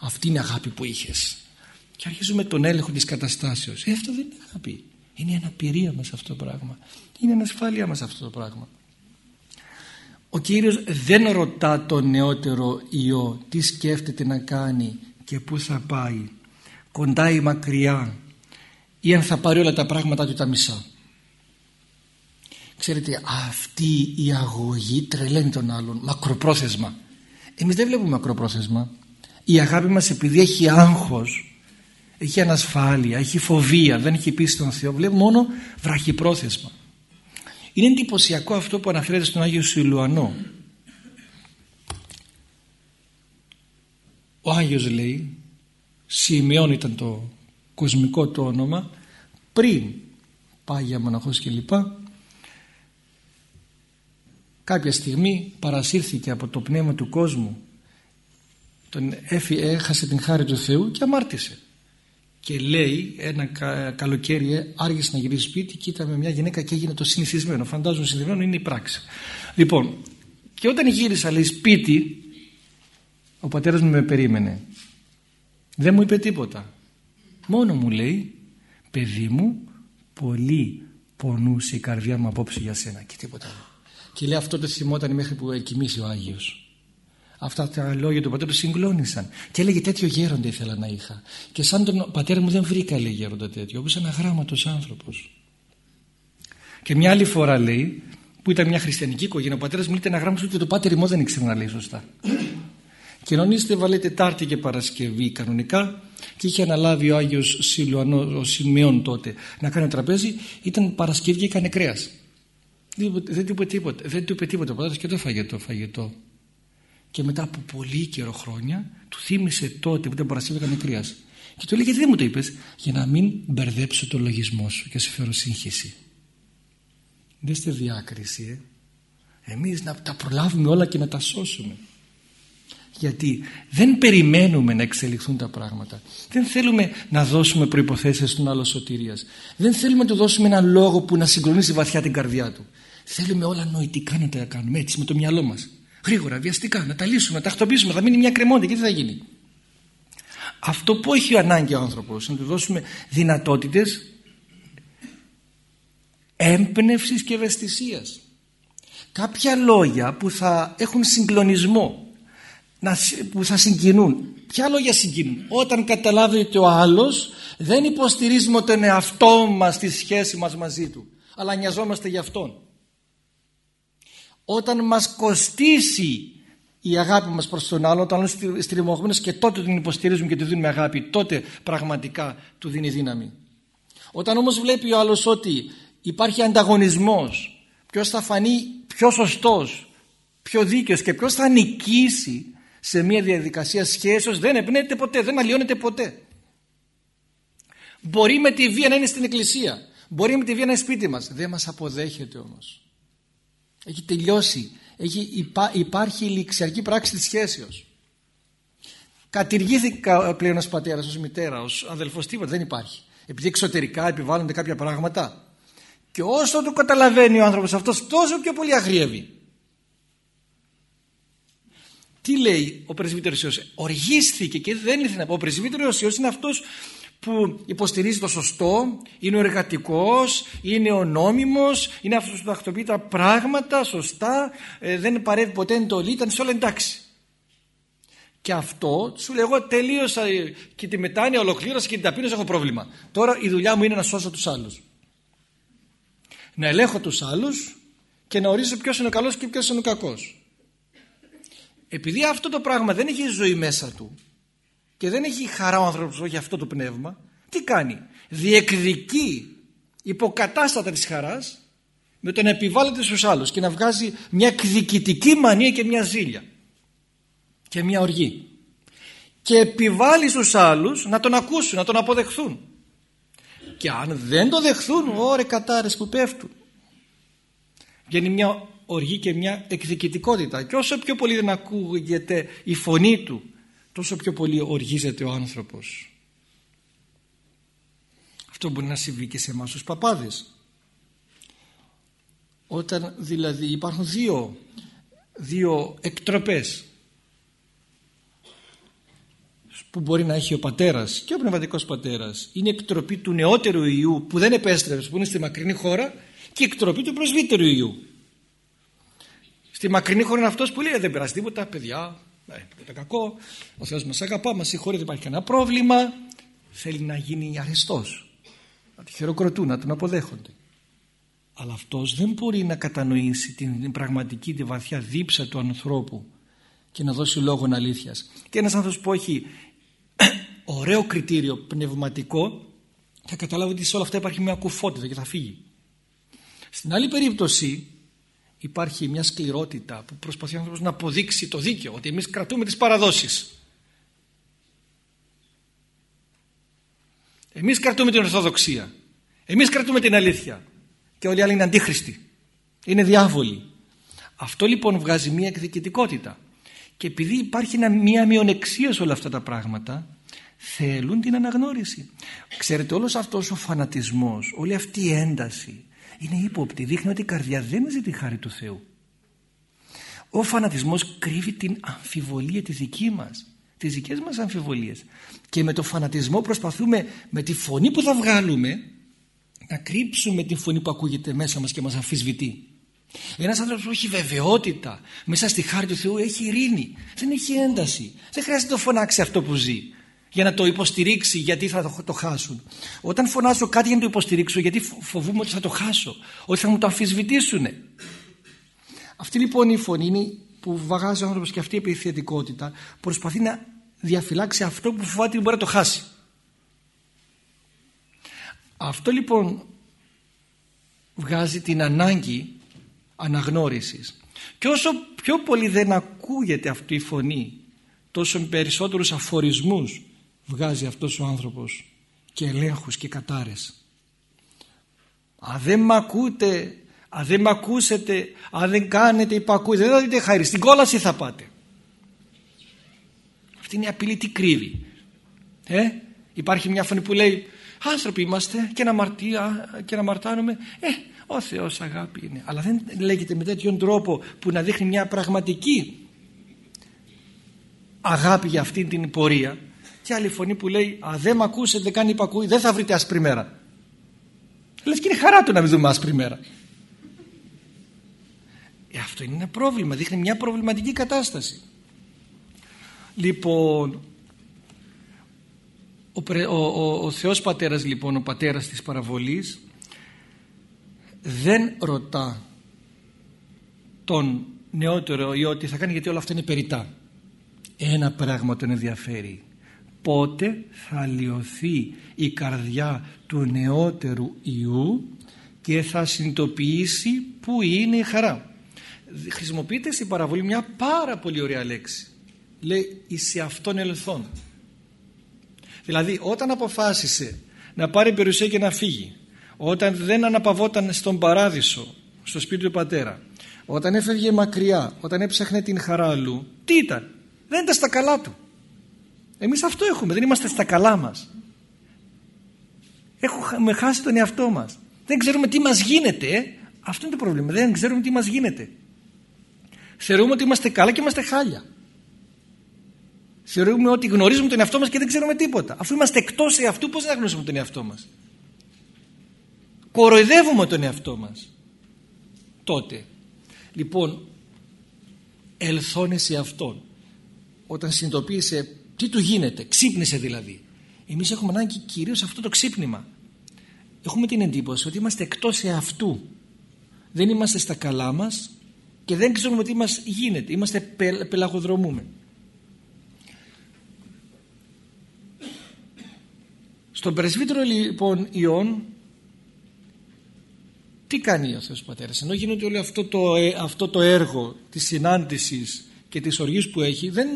Αυτή είναι η αγάπη που είχες. Και αρχίζουμε τον έλεγχο της καταστάσεως. Ε, αυτό δεν είναι αγάπη. Είναι η αναπηρία μας αυτό το πράγμα. Είναι η ανασφάλεια μας αυτό το πράγμα. Ο Κύριος δεν ρωτά τον νεότερο Υιό τι σκέφτεται να κάνει και πού θα πάει. Κοντά ή μακριά ή αν θα πάρει όλα τα πράγματα του τα μισά. Ξέρετε αυτή η αγωγή τρελαίνει τον άλλον μακροπρόθεσμα. Εμείς δεν βλέπουμε μακροπρόθεσμα. Η αγάπη μας επειδή έχει άγχος, έχει ανασφάλεια, έχει φοβία, δεν έχει πίστη στον Θεό, βλέπουμε μόνο βραχυπρόθεσμα. Είναι εντυπωσιακό αυτό που αναφέρεται στον Άγιο Σιλουανό. Ο Άγιος λέει, Σιμεών ήταν το κοσμικό το όνομα, πριν πάει για μοναχός κλπ κάποια στιγμή παρασύρθηκε από το πνεύμα του κόσμου. Τον έχασε την χάρη του Θεού και αμάρτησε. Και λέει ένα καλοκαίρι άργησε να γυρίσει σπίτι και ήταν με μια γυναίκα και έγινε το συνηθισμένο. Φαντάζομαι συνηθισμένο είναι η πράξη. Λοιπόν και όταν γύρισα λέει σπίτι ο πατέρας μου με περίμενε. Δεν μου είπε τίποτα. Μόνο μου λέει παιδί μου πολύ πονούσε η καρδιά μου απόψε για σένα και τίποτα άλλο και λέει αυτό το θυμόταν μέχρι που εκοιμήσει ο Άγιος. Αυτά τα λόγια του πατέρας του συγκλώνησαν. Και έλεγε τέτοιο γέροντα ήθελα να είχα. Και σαν τον πατέρα μου δεν βρήκα λέει γέροντα τέτοιο. Όπως ένας γράμματος άνθρωπος. Και μια άλλη φορά λέει που ήταν μια χριστιανική οικογένεια. Ο πατέρας μου λέει ένα γράμμα και το πάτερ μου δεν ήξερε να λέει σωστά. Κοινωνίστε βάλε Τετάρτη και Παρασκευή κανονικά και είχε αναλάβει ο Άγιος Σιλουανό, ο Σιμεών τότε να κάνει τραπέζι. Ήταν Παρασκευή και έκανε κρέας δεν του είπε τίποτα. Δεν του είπε τίποτα. Ο και το φαγητό, φαγητό. Και μετά από πολύ καιρό χρόνια του θύμισε τότε που ήταν Παρασκευή έκανε κρύα. Και του λέει γιατί δεν μου το είπες, για να μην μπερδέψω το λογισμό σου και σε φέρω σύγχυση. Δεν είστε διάκριση, ε. Εμείς να τα προλάβουμε όλα και να τα σώσουμε. Γιατί δεν περιμένουμε να εξελιχθούν τα πράγματα. Δεν θέλουμε να δώσουμε προϋποθέσεις στον άλλο σωτηρίας. Δεν θέλουμε να του δώσουμε έναν λόγο που να συγκλονίσει βαθιά την καρδιά του. Θέλουμε όλα νοητικά να τα κάνουμε έτσι με το μυαλό μας. Γρήγορα, βιαστικά, να τα λύσουμε, να τα χτυπήσουμε, θα μείνει μια κρεμόντα και τι θα γίνει. Αυτό που έχει ανάγκη ο άνθρωπος, να του δώσουμε δυνατότητες έμπνευσης και ευαισθησίας. Κάποια λόγια που θα έχουν συγκλονισμό, που θα συγκινούν. Ποια λόγια συγκινούν; Όταν καταλάβει ότι ο άλλος δεν υποστηρίζουμε τον εαυτό μας στη σχέση μας μαζί του, αλλά νοιαζόμαστε για αυτόν όταν μας κοστίσει η αγάπη μας προς τον άλλο όταν είμαστε στριμωγμένος και τότε τον υποστηρίζουμε και του δίνουμε αγάπη τότε πραγματικά του δίνει δύναμη. Όταν όμως βλέπει ο άλλος ότι υπάρχει ανταγωνισμός ποιος θα φανεί πιο σωστός πιο δίκαιος και ποιος θα νικήσει σε μια διαδικασία σχέσεως δεν εμπνέεται ποτέ, δεν αλλοιώνεται ποτέ. Μπορεί με τη βία να είναι στην εκκλησία μπορεί με τη βία να είναι σπίτι μας. Δεν μας αποδέχεται όμως έχει τελειώσει. Έχει, υπά, υπάρχει η ληξιακή πράξη της σχέσεως. Κατηργήθηκε πλέον ως πατέρας, ως μητέρα, ως αδελφός, τίποτα δεν υπάρχει. Επειδή εξωτερικά επιβάλλονται κάποια πράγματα. Και όσο το καταλαβαίνει ο άνθρωπος αυτός τόσο πιο πολύ αγριεύει. τι λέει ο πρεσβύτερος Υιός οργίστηκε και δεν ήθελε να πω ο πρεσβύτερος Υιός είναι αυτός που υποστηρίζει το σωστό, είναι ο εργατικός, είναι ο νόμιμος, είναι αυτός που τακτοποιεί τα πράγματα σωστά, ε, δεν παρεύει ποτέ εντολή, ήταν σε όλα εντάξει. Και αυτό σου λέω εγώ τελείωσα και τη μετάνοια ολοκλήρωσα και την ταπείνωση έχω πρόβλημα. Τώρα η δουλειά μου είναι να σώσω τους άλλους. Να ελέγχω τους άλλους και να ορίζω ποιος είναι ο καλός και ποιος είναι ο κακός. Επειδή αυτό το πράγμα δεν έχει ζωή μέσα του και δεν έχει χαρά ο άνθρωπος όχι αυτό το πνεύμα, τι κάνει; Διεκδικεί υποκατάστατα της χαράς με το να επιβάλλεται στους άλλους και να βγάζει μια εκδικητική μανία και μια ζήλια και μια οργή. Και επιβάλλει στους άλλους να τον ακούσουν, να τον αποδεχθούν. Και αν δεν το δεχθούν ώρε κατάρες που πέφτουν. Βγαίνει μια οργή και μια εκδικητικότητα. Και όσο πιο πολύ δεν ακούγεται η φωνή του τόσο πιο πολύ οργίζεται ο άνθρωπος. Αυτό μπορεί να συμβεί και σε εμάς τους παπάδες. Όταν δηλαδή υπάρχουν δύο, δύο εκτροπές που μπορεί να έχει ο πατέρας και ο πνευματικός πατέρας είναι εκτροπή του νεότερου Ιού που δεν επέστρεψε που είναι στη μακρινή χώρα και εκτροπή του πρεσβύτερου Ιού. Στη μακρινή χώρα είναι αυτός που λέει δεν περάσει τίποτα παιδιά ε, το κακό ο Θεός μας αγαπά μας συγχωρεί δεν υπάρχει κανένα πρόβλημα θέλει να γίνει αρεστός να τη χειροκροτούν να τον αποδέχονται. Αλλά αυτός δεν μπορεί να κατανοήσει την πραγματική τη βαθιά δίψα του ανθρώπου και να δώσει λόγο αλήθειας. Και ένας άνθρωπος που έχει ωραίο κριτήριο πνευματικό θα καταλάβει ότι σε όλα αυτά υπάρχει μια κουφότητα και θα φύγει. Στην άλλη περίπτωση υπάρχει μια σκληρότητα που προσπαθεί ο άνθρωπος να αποδείξει το δίκαιο ότι εμείς κρατούμε τις παραδόσεις. Εμείς κρατούμε την ορθοδοξία. Εμείς κρατούμε την αλήθεια. Και όλοι οι άλλοι είναι αντίχριστοι. Είναι διάβολοι. Αυτό λοιπόν βγάζει μια εκδικητικότητα. Και επειδή υπάρχει μια μειονεξία σε όλα αυτά τα πράγματα θέλουν την αναγνώριση. Ξέρετε όλος αυτός ο φανατισμός όλη αυτή η ένταση είναι ύποπτη δείχνει ότι η καρδιά δεν ζει τη χάρη του Θεού. Ο φανατισμός κρύβει την αμφιβολία της δική μας τις δικές μας αμφιβολίες. Και με το φανατισμό προσπαθούμε με τη φωνή που θα βγάλουμε να κρύψουμε τη φωνή που ακούγεται μέσα μας και μας αμφισβητεί. Ένας άνθρωπος που έχει βεβαιότητα μέσα στη χάρη του Θεού έχει ειρήνη δεν έχει ένταση. Δεν χρειάζεται να το φωνάξει αυτό που ζει για να το υποστηρίξει γιατί θα το, το χάσουν. Όταν φωνάζω κάτι για να το υποστηρίξω γιατί φοβούμαι ότι θα το χάσω ότι θα μου το αμφισβητήσουν αυτή λοιπόν η φωνή είναι που βαγάζει ο άνθρωπος και αυτή η επιθετικότητα προσπαθεί να διαφυλάξει αυτό που φοβάται ότι μπορεί να το χάσει. Αυτό λοιπόν βγάζει την ανάγκη αναγνώρισης. Και όσο πιο πολύ δεν ακούγεται αυτή η φωνή τόσο περισσότερους αφορισμούς βγάζει αυτός ο άνθρωπος και ελέγχους και κατάρες. Αν δεν μ' ακούτε αν δεν μ' ακούσετε αν δεν κάνετε υπακούτε δεν θα δείτε χάρη στην κόλαση θα πάτε αυτή είναι η απειλή τι κρύβει. Ε; υπάρχει μια φωνή που λέει άνθρωποι είμαστε και να, μαρτία, και να μαρτάνουμε ε, ο Θεός αγάπη είναι αλλά δεν λέγεται με τέτοιον τρόπο που να δείχνει μια πραγματική αγάπη για αυτή την πορεία και άλλη φωνή που λέει «Α, δεν με ακούσετε, δεν κάνει υπακούει, δεν θα βρείτε άσπρη μέρα». Λες και είναι χαρά του να μην δούμε άσπρη μέρα. Ε, αυτό είναι ένα πρόβλημα, δείχνει μια προβληματική κατάσταση. Λοιπόν, ο, ο, ο, ο Θεός Πατέρας λοιπόν, ο Πατέρας της Παραβολής δεν ρωτά τον νεότερο ή ό,τι θα κάνει γιατί όλα αυτά είναι περιτά. Ένα πράγμα τον ενδιαφέρει πότε θα λιωθεί η καρδιά του νεότερου Ιού και θα συνειδητοποιήσει που είναι η χαρά. Χρησιμοποιείται στην παραβολή μια πάρα πολύ ωραία λέξη. Λέει «εις αυτόν ελθόν». Δηλαδή όταν αποφάσισε να πάρει περιουσία και να φύγει, όταν δεν αναπαυόταν στον παράδεισο, στο σπίτι του πατέρα, όταν έφευγε μακριά, όταν έψαχνε την χαρά του, τι ήταν, δεν ήταν στα καλά του. Εμείς αυτό έχουμε, δεν είμαστε στα καλά μας. Έχουμε χάσει τον εαυτό μας. Δεν ξέρουμε τι μας γίνεται. Αυτό είναι το πρόβλημα. Δεν ξέρουμε τι μας γίνεται. Θεωρούμε ότι είμαστε καλά και είμαστε χάλια. Θεωρούμε ότι γνωρίζουμε τον εαυτό μας και δεν ξέρουμε τίποτα. Αφού είμαστε εκτός εαυτού πώς να γνωρίζουμε τον εαυτό μας; Κοροϊδεύουμε τον εαυτό μας. Τότε. Λοιπόν, ελθώνε αυτόν. Όταν συνειδητοποίησε τι του γίνεται, ξύπνησε δηλαδή. Εμείς έχουμε ανάγκη κυρίως αυτό το ξύπνημα. Έχουμε την εντύπωση ότι είμαστε εκτός εαυτού. Δεν είμαστε στα καλά μας και δεν ξέρουμε τι μας γίνεται. Είμαστε πελαγοδρομούμε. Στον πρεσβύτερο λοιπόν Ιών τι κάνει ο Θεός Πατέρας; Ενώ γίνεται όλο αυτό το, ε, αυτό το έργο της συνάντησης και της οργής που έχει δεν,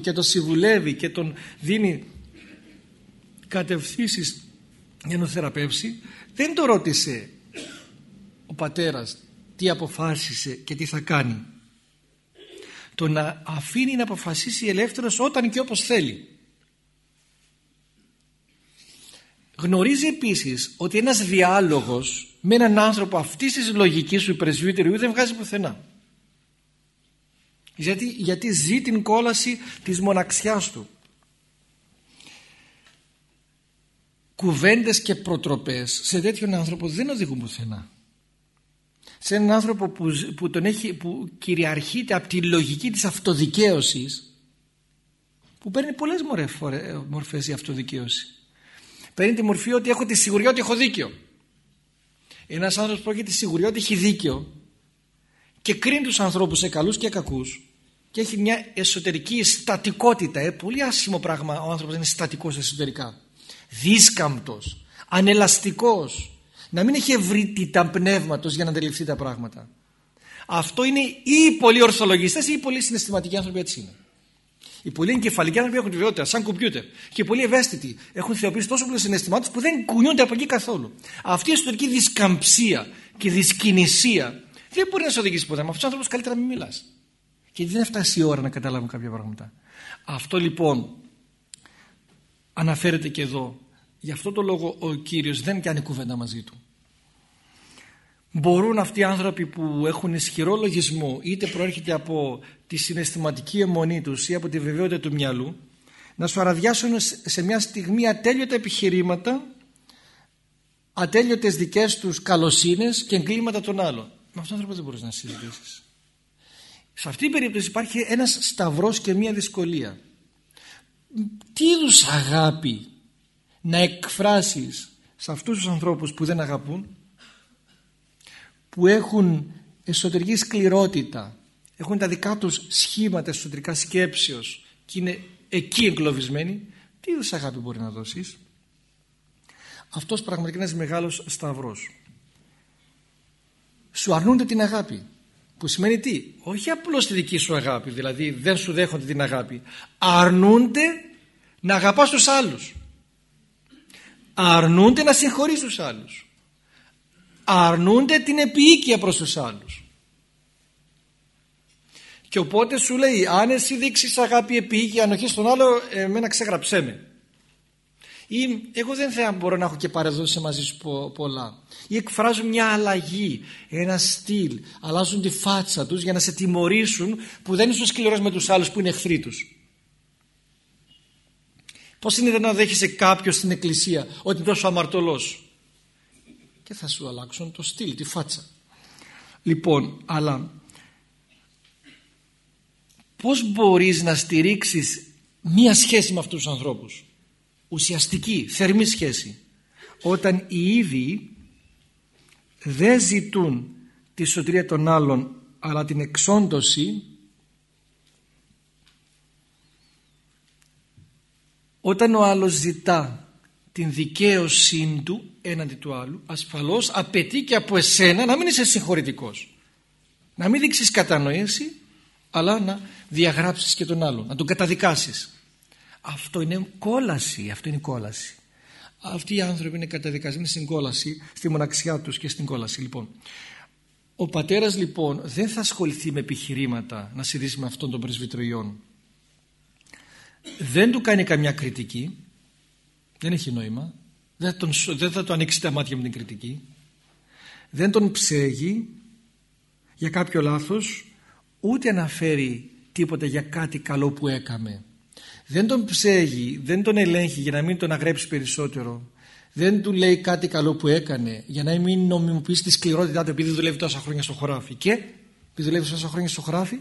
και τον συμβουλεύει και τον δίνει κατευθύνσεις για να θεραπεύσει δεν το ρώτησε ο πατέρας τι αποφάσισε και τι θα κάνει. Το να αφήνει να αποφασίσει ελεύθερος όταν και όπως θέλει. Γνωρίζει επίσης ότι ένας διάλογος με έναν άνθρωπο αυτής της λογικής του πρεσβύτερου δεν βγάζει πουθενά γιατί, γιατί ζει την κόλαση της μοναξιάς του. Κουβέντες και προτροπές σε τέτοιον άνθρωπο δεν οδηγούν πουθενά. Σε έναν άνθρωπο που, που, τον έχει, που κυριαρχείται από τη λογική της αυτοδικαίωσης που παίρνει πολλές μορφές η αυτοδικαίωση. Παίρνει τη μορφή ότι έχω τη σιγουριά ότι έχω δίκιο. Ένας άνθρωπος που έχει τη σιγουριά ότι έχει δίκιο και κρίνει τους ανθρώπους σε καλούς και κακούς και έχει μια εσωτερική στατικότητα ε, πολύ άσχημο πράγμα ο άνθρωπος είναι στατικός εσωτερικά δίσκαμπτος, ανελαστικός να μην έχει ευρύτητα πνεύματος για να αντιληφθεί τα πράγματα αυτό είναι ή πολύ ορθολογιστές ή πολύ συναισθηματικοί άνθρωποι έτσι είναι οι πολύ εγκεφαλικοί άνθρωποι έχουν τη βιότητα, σαν κομπιούτερ. Και οι πολύ ευαίσθητοι έχουν θεοποιήσει τόσο πολλέ συναισθημάτων που δεν κουνιούνται από εκεί καθόλου. Αυτή η εσωτερική δισκαμψία και δυσκινησία δεν μπορεί να σε οδηγήσει ποτέ. Με αυτούς τους άνθρωπου καλύτερα να μην μιλάς. Και δεν φτάσει η ώρα να καταλάβουν κάποια πράγματα. Αυτό λοιπόν αναφέρεται και εδώ. Γι' αυτό το λόγο ο Κύριος δεν κάνει κουβέντα μαζί του. Μπορούν αυτοί οι άνθρωποι που έχουν ισχυρό λογισμό είτε προέρχεται από τη συναισθηματική αιμονή τους ή από τη βεβαιότητα του μυαλού να σου αραδιάσουν σε μια στιγμή ατέλειωτα επιχειρήματα ατέλειωτες δικές τους καλοσύνες και εγκλήματα των άλλων. Με αυτόν τον άνθρωπο δεν μπορείς να συζητήσεις. Σε αυτή την περίπτωση υπάρχει ένας σταυρός και μια δυσκολία. Τι είδους αγάπη να εκφράσεις σε αυτούς τους ανθρώπους που δεν αγαπούν που έχουν εσωτερική σκληρότητα έχουν τα δικά τους σχήματα εσωτερικά σκέψεως και είναι εκεί εγκλωβισμένοι τι είδους αγάπη μπορεί να δώσεις; Αυτός πραγματικά είναι ένας μεγάλος σταυρός σου αρνούνται την αγάπη. Που σημαίνει τι; Όχι απλώς τη δική σου αγάπη δηλαδή δεν σου δέχονται την αγάπη. Αρνούνται να αγαπάς τους άλλους. Αρνούνται να συγχωρείς τους άλλους. Αρνούνται την επίοικια προς τους άλλους. Και οπότε σου λέει αν εσύ δείξεις αγάπη επίοικια ανοχής στον άλλο εμένα ξεγραψέ με ή εγώ δεν θα μπορώ να έχω και παρεδώσει μαζί σου πολλά ή εκφράζουν μια αλλαγή ένα στυλ αλλάζουν τη φάτσα τους για να σε τιμωρήσουν που δεν είσαι σκληρός με τους άλλους που είναι εχθροί τους πως είναι να δέχεσαι κάποιος στην εκκλησία ότι είναι τόσο αμαρτωλός; Και θα σου αλλάξουν το στυλ, τη φάτσα. Λοιπόν, αλλά πώς μπορείς να στηρίξεις μία σχέση με αυτούς τους ανθρώπους; Ουσιαστική, θερμή σχέση. Όταν οι ίδιοι δεν ζητούν τη σωτηρία των άλλων αλλά την εξόντωση όταν ο άλλος ζητά την δικαίωσή του έναντι του άλλου ασφαλώς απαιτεί και από εσένα να μην είσαι συγχωρητικός. Να μην δείξεις κατανόηση αλλά να διαγράψεις και τον άλλο να τον καταδικάσεις αυτό είναι κόλαση αυτό είναι κόλαση αυτοί οι άνθρωποι είναι καταδικασμένοι στην κόλαση στη μοναξιά τους και στην κόλαση λοιπόν ο πατέρας λοιπόν δεν θα ασχοληθεί με επιχειρήματα να συζητήσει με αυτόν τον πρεσβυτροϊόν δεν του κάνει καμιά κριτική δεν έχει νόημα. Δεν, τον, δεν θα το ανοίξει τα μάτια με την κριτική. Δεν τον ψέγει για κάποιο λάθος ούτε αναφέρει τίποτα για κάτι καλό που έκαμε. Δεν τον ψέγει, δεν τον ελέγχει για να μην τον αγρέψει περισσότερο. Δεν του λέει κάτι καλό που έκανε για να μην νομιμοποιήσει τη σκληρότητά του επειδή δουλεύει τόσα χρόνια στο χωράφι. Και επειδή δουλεύει τόσα χρόνια στο χωράφι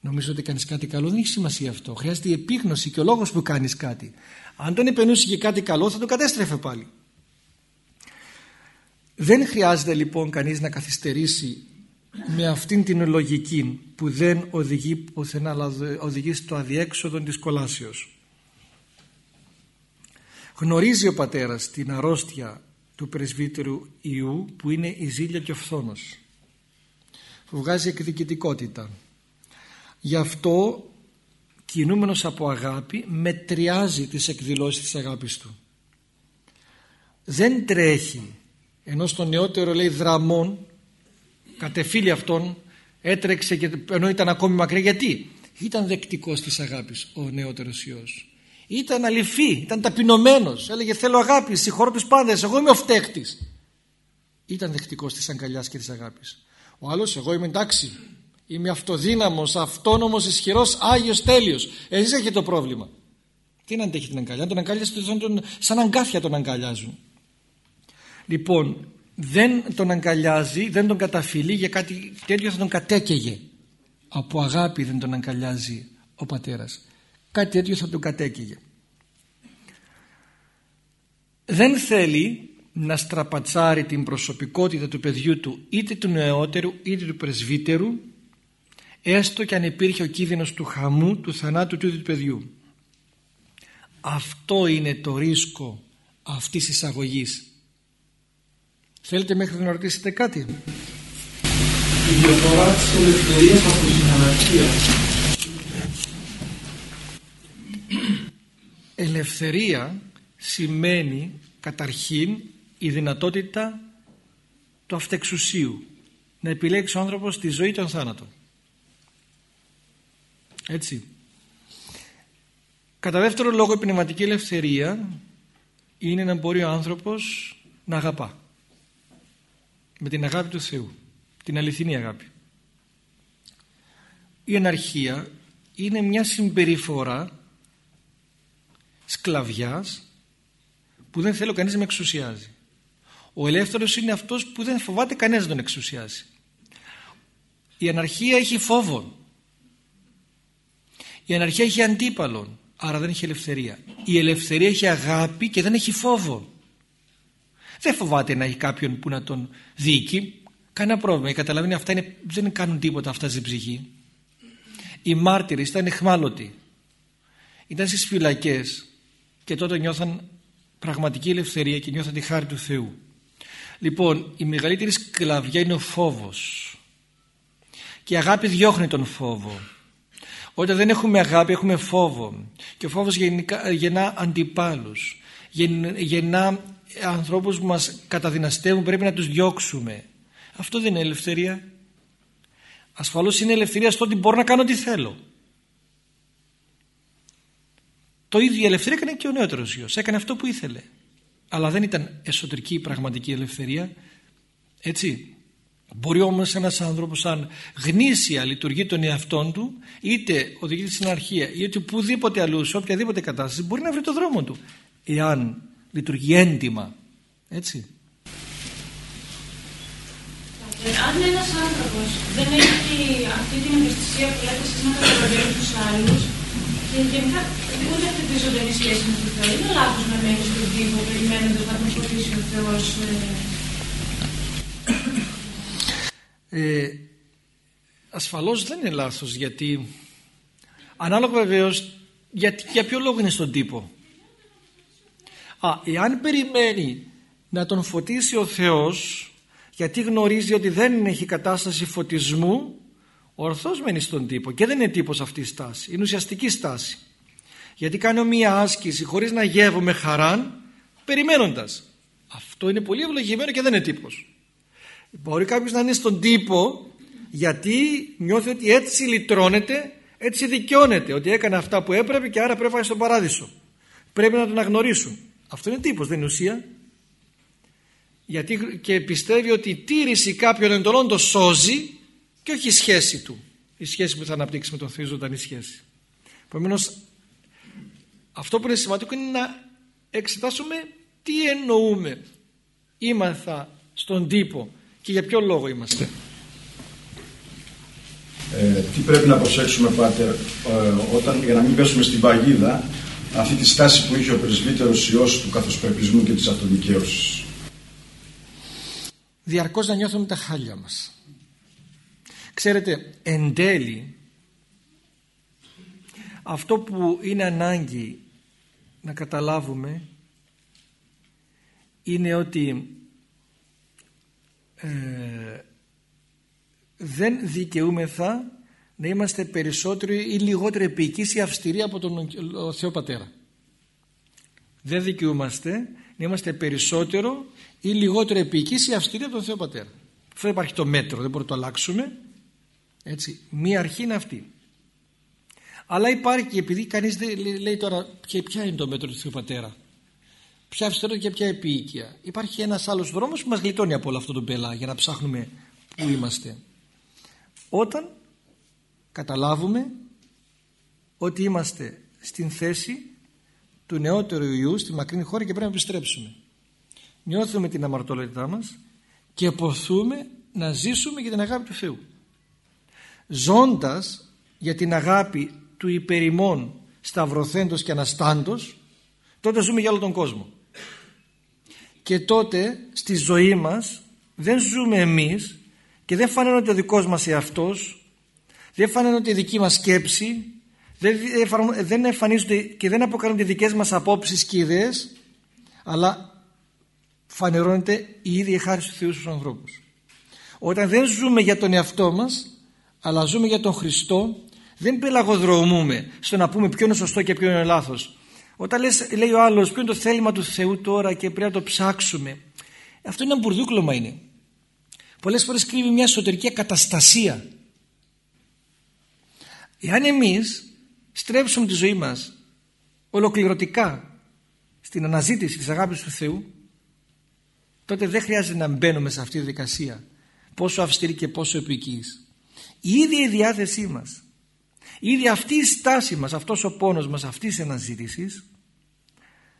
νομίζω ότι κάνεις κάτι καλό δεν έχει σημασία αυτό. Χρειάζεται η επίγνωση και ο λόγος που κάνεις κάτι. Αν τον επενούσε και κάτι καλό θα τον κατέστρεφε πάλι. Δεν χρειάζεται λοιπόν κανείς να καθυστερήσει με αυτήν την λογική που δεν οδηγεί πουθενά αλλά οδηγεί στο αδιέξοδο της κολάσεως. Γνωρίζει ο πατέρας την αρρώστια του πρεσβύτερου Ιού που είναι η ζήλια και ο φθόνος που βγάζει εκδικητικότητα. Γι' αυτό κινούμενος από αγάπη μετριάζει τις εκδηλώσεις της αγάπης του. Δεν τρέχει ενώ στο νεότερο λέει δραμών κατεφύλει αυτόν έτρεξε και, ενώ ήταν ακόμη μακριά γιατί; Ήταν δεκτικός της αγάπης ο νεότερος Υιός. Ήταν αληθή, ήταν ταπεινωμένος. Έλεγε θέλω αγάπη, συγχωρώ τους πάντες εγώ είμαι ο φταίχτης ήταν δεκτικός της αγκαλιάς και της αγάπης. Ο άλλος εγώ είμαι εντάξει είμαι αυτοδύναμος, αυτόνομος, ισχυρός, άγιος, τέλειος. Εσείς έχετε το πρόβλημα τι να αντέχει την αγκαλιά τον αγκαλιάζουν σαν, σαν αγκάθια τον αγκαλιάζουν. Λοιπόν δεν τον αγκαλιάζει, δεν τον καταφυλεί για κάτι τέτοιο θα τον κατέκαιγε. Από αγάπη δεν τον αγκαλιάζει ο πατέρας. Κάτι τέτοιο θα τον κατέκαιγε. Δεν θέλει να στραπατσάρει την προσωπικότητα του παιδιού του είτε του νεότερου είτε του πρεσβύτερου έστω και αν υπήρχε ο κίνδυνος του χαμού, του θανάτου του ίδιου του παιδιού. Αυτό είναι το ρίσκο αυτής της αγωγής Θέλετε μέχρι να ρωτήσετε κάτι; Η διαφορά της ελευθερίας από την αναρχία. Ελευθερία σημαίνει καταρχήν η δυνατότητα του αυτεξουσίου να επιλέξει ο άνθρωπος τη ζωή των θάνατων. Έτσι. Κατά δεύτερο λόγο η πνευματική ελευθερία είναι να μπορεί ο άνθρωπος να αγαπά με την αγάπη του Θεού. Την αληθινή αγάπη. Η αναρχία είναι μια συμπεριφορά σκλαβιάς που δεν θέλω κανείς να με εξουσιάζει. Ο ελεύθερος είναι αυτός που δεν φοβάται κανένας να τον εξουσιάζει η αναρχία έχει φόβο η αναρχία έχει αντίπαλον άρα δεν έχει ελευθερία. Η ελευθερία έχει αγάπη και δεν έχει φόβο δεν φοβάται να έχει κάποιον που να τον διοικεί. Κανένα πρόβλημα. Η καταλαβαίνει αυτά είναι, δεν κάνουν τίποτα αυτά στην ψυχή. Οι μάρτυρες ήταν εχμάλωτοι. Ήταν στις φυλακές και τότε νιώθαν πραγματική ελευθερία και νιώθαν τη χάρη του Θεού. Λοιπόν, η μεγαλύτερη σκλαβιά είναι ο φόβος. Και η αγάπη διώχνει τον φόβο. Όταν δεν έχουμε αγάπη έχουμε φόβο. Και ο φόβος γενικά, γεννά αντιπάλους. Γεννά ανθρώπους που μας καταδυναστεύουν πρέπει να τους διώξουμε. Αυτό δεν είναι ελευθερία. Ασφαλώς είναι ελευθερία στο ότι μπορώ να κάνω τι θέλω. Το ίδιο η ελευθερία έκανε και ο νεότερος γιος. Έκανε αυτό που ήθελε. Αλλά δεν ήταν εσωτερική πραγματική ελευθερία. Έτσι. Μπορεί όμως ένας άνθρωπος αν γνήσια λειτουργεί τον εαυτόν του είτε οδηγείται στην αρχεία είτε οπουδήποτε αλλού σε οποιαδήποτε κατάσταση μπορεί να βρει το δρόμο του εάν λειτουργεί έντιμα. Έτσι. Αν ένας άνθρωπος δεν έχει αυτή την ευαισθησία που λέτε εσείς να καταλαβαίνει τους άλλους και γενικά δεν έχει αυτή τη ζωντανή σχέση με τον Θεό, είναι λάθος να μένει στον τύπο περιμένοντας να τον φωτίσει ο Θεός. Ε, ασφαλώς δεν είναι λάθος γιατί ανάλογα βεβαίως για, για ποιο λόγο είναι στον τύπο Α, εάν περιμένει να τον φωτίσει ο Θεός γιατί γνωρίζει ότι δεν έχει κατάσταση φωτισμού ορθώς μένει στον τύπο και δεν είναι τύπος αυτή η στάση. Είναι ουσιαστική στάση. Γιατί κάνω μία άσκηση χωρίς να γεύω με χαράν περιμένοντας. Αυτό είναι πολύ ευλογημένο και δεν είναι τύπος. Μπορεί κάποιος να είναι στον τύπο γιατί νιώθει ότι έτσι λυτρώνεται έτσι δικαιώνεται ότι έκανε αυτά που έπρεπε και άρα πρέπει να πάει στον παράδεισο. Πρέπει να τον αγνωρίσουν αυτό είναι τύπος, δεν είναι ουσία. Γιατί και πιστεύει ότι η τήρηση κάποιων εντολών το σώζει και όχι η σχέση του. Η σχέση που θα αναπτύξει με τον Θεό ζωντανή σχέση. Επομένως, αυτό που είναι σημαντικό είναι να εξετάσουμε τι εννοούμε ήμαθα στον τύπο και για ποιο λόγο είμαστε ε, τι πρέπει να προσέξουμε Πάτερ ε, όταν, για να μην πέσουμε στην παγίδα αυτή τη στάση που είχε ο πρεσβύτερος Υιός του καθοσπρεπισμού και της αυτοδικαίωσης. Διαρκώς να νιώθουμε τα χάλια μας. Ξέρετε εν τέλει αυτό που είναι ανάγκη να καταλάβουμε είναι ότι ε, δεν δικαιούμεθα να είμαστε περισσότερο ή λιγότερο επικείς ή αυστηροί από τον Θεό Πατέρα. Δεν δικαιούμαστε να είμαστε περισσότερο ή λιγότερο επικείς ή αυστηροί από τον Θεό Πατέρα. Αυτό υπάρχει το μέτρο, δεν μπορούμε να το αλλάξουμε. Έτσι. Μία αρχή είναι αυτή. Αλλά υπάρχει και επειδή κανείς δεν λέει τώρα ποια είναι το μέτρο του Θεού Πατέρα. Ποια αυστηρότητα και ποια επίοικια; Υπάρχει ένας άλλος δρόμος που μας γλιτώνει από όλο αυτό το πελά για να ψάχνουμε πού είμαστε. Όταν καταλάβουμε ότι είμαστε στην θέση του νεότερου Ιού στη μακρινή χώρα και πρέπει να επιστρέψουμε. Νιώθουμε την αμαρτωλότητά μας και ποθούμε να ζήσουμε για την αγάπη του Θεού. Ζώντας για την αγάπη του υπερημών σταυρωθέντος και αναστάντος τότε ζούμε για όλο τον κόσμο και τότε στη ζωή μας δεν ζούμε εμείς και δεν φανένεται ο δικός μας εαυτός δεν φανένεται η δική μας σκέψη δεν εμφανίζονται και δεν αποκαλούνται οι δικές μας απόψεις και ιδέες αλλά φανερώνεται η ίδια χάρη του Θεούς στους ανθρώπους. Όταν δεν ζούμε για τον εαυτό μας αλλά ζούμε για τον Χριστό δεν πελαγοδρομούμε στο να πούμε ποιο είναι σωστό και ποιο είναι λάθος. Όταν λες, λέει ο άλλος ποιο είναι το θέλημα του Θεού τώρα και πρέπει να το ψάξουμε αυτό είναι ένα μπουρδούκλωμα είναι. Πολλές φορές κρύβει μια εσωτερική καταστασία εάν εμείς στρέψουμε τη ζωή μας ολοκληρωτικά στην αναζήτηση της αγάπης του Θεού τότε δεν χρειάζεται να μπαίνουμε σε αυτή τη δικασία πόσο αυστηρή και πόσο επικής η ίδια η διάθεσή μας Ήδη αυτή η στάση μας, αυτός ο πόνος μας, αυτής η αναζήτησης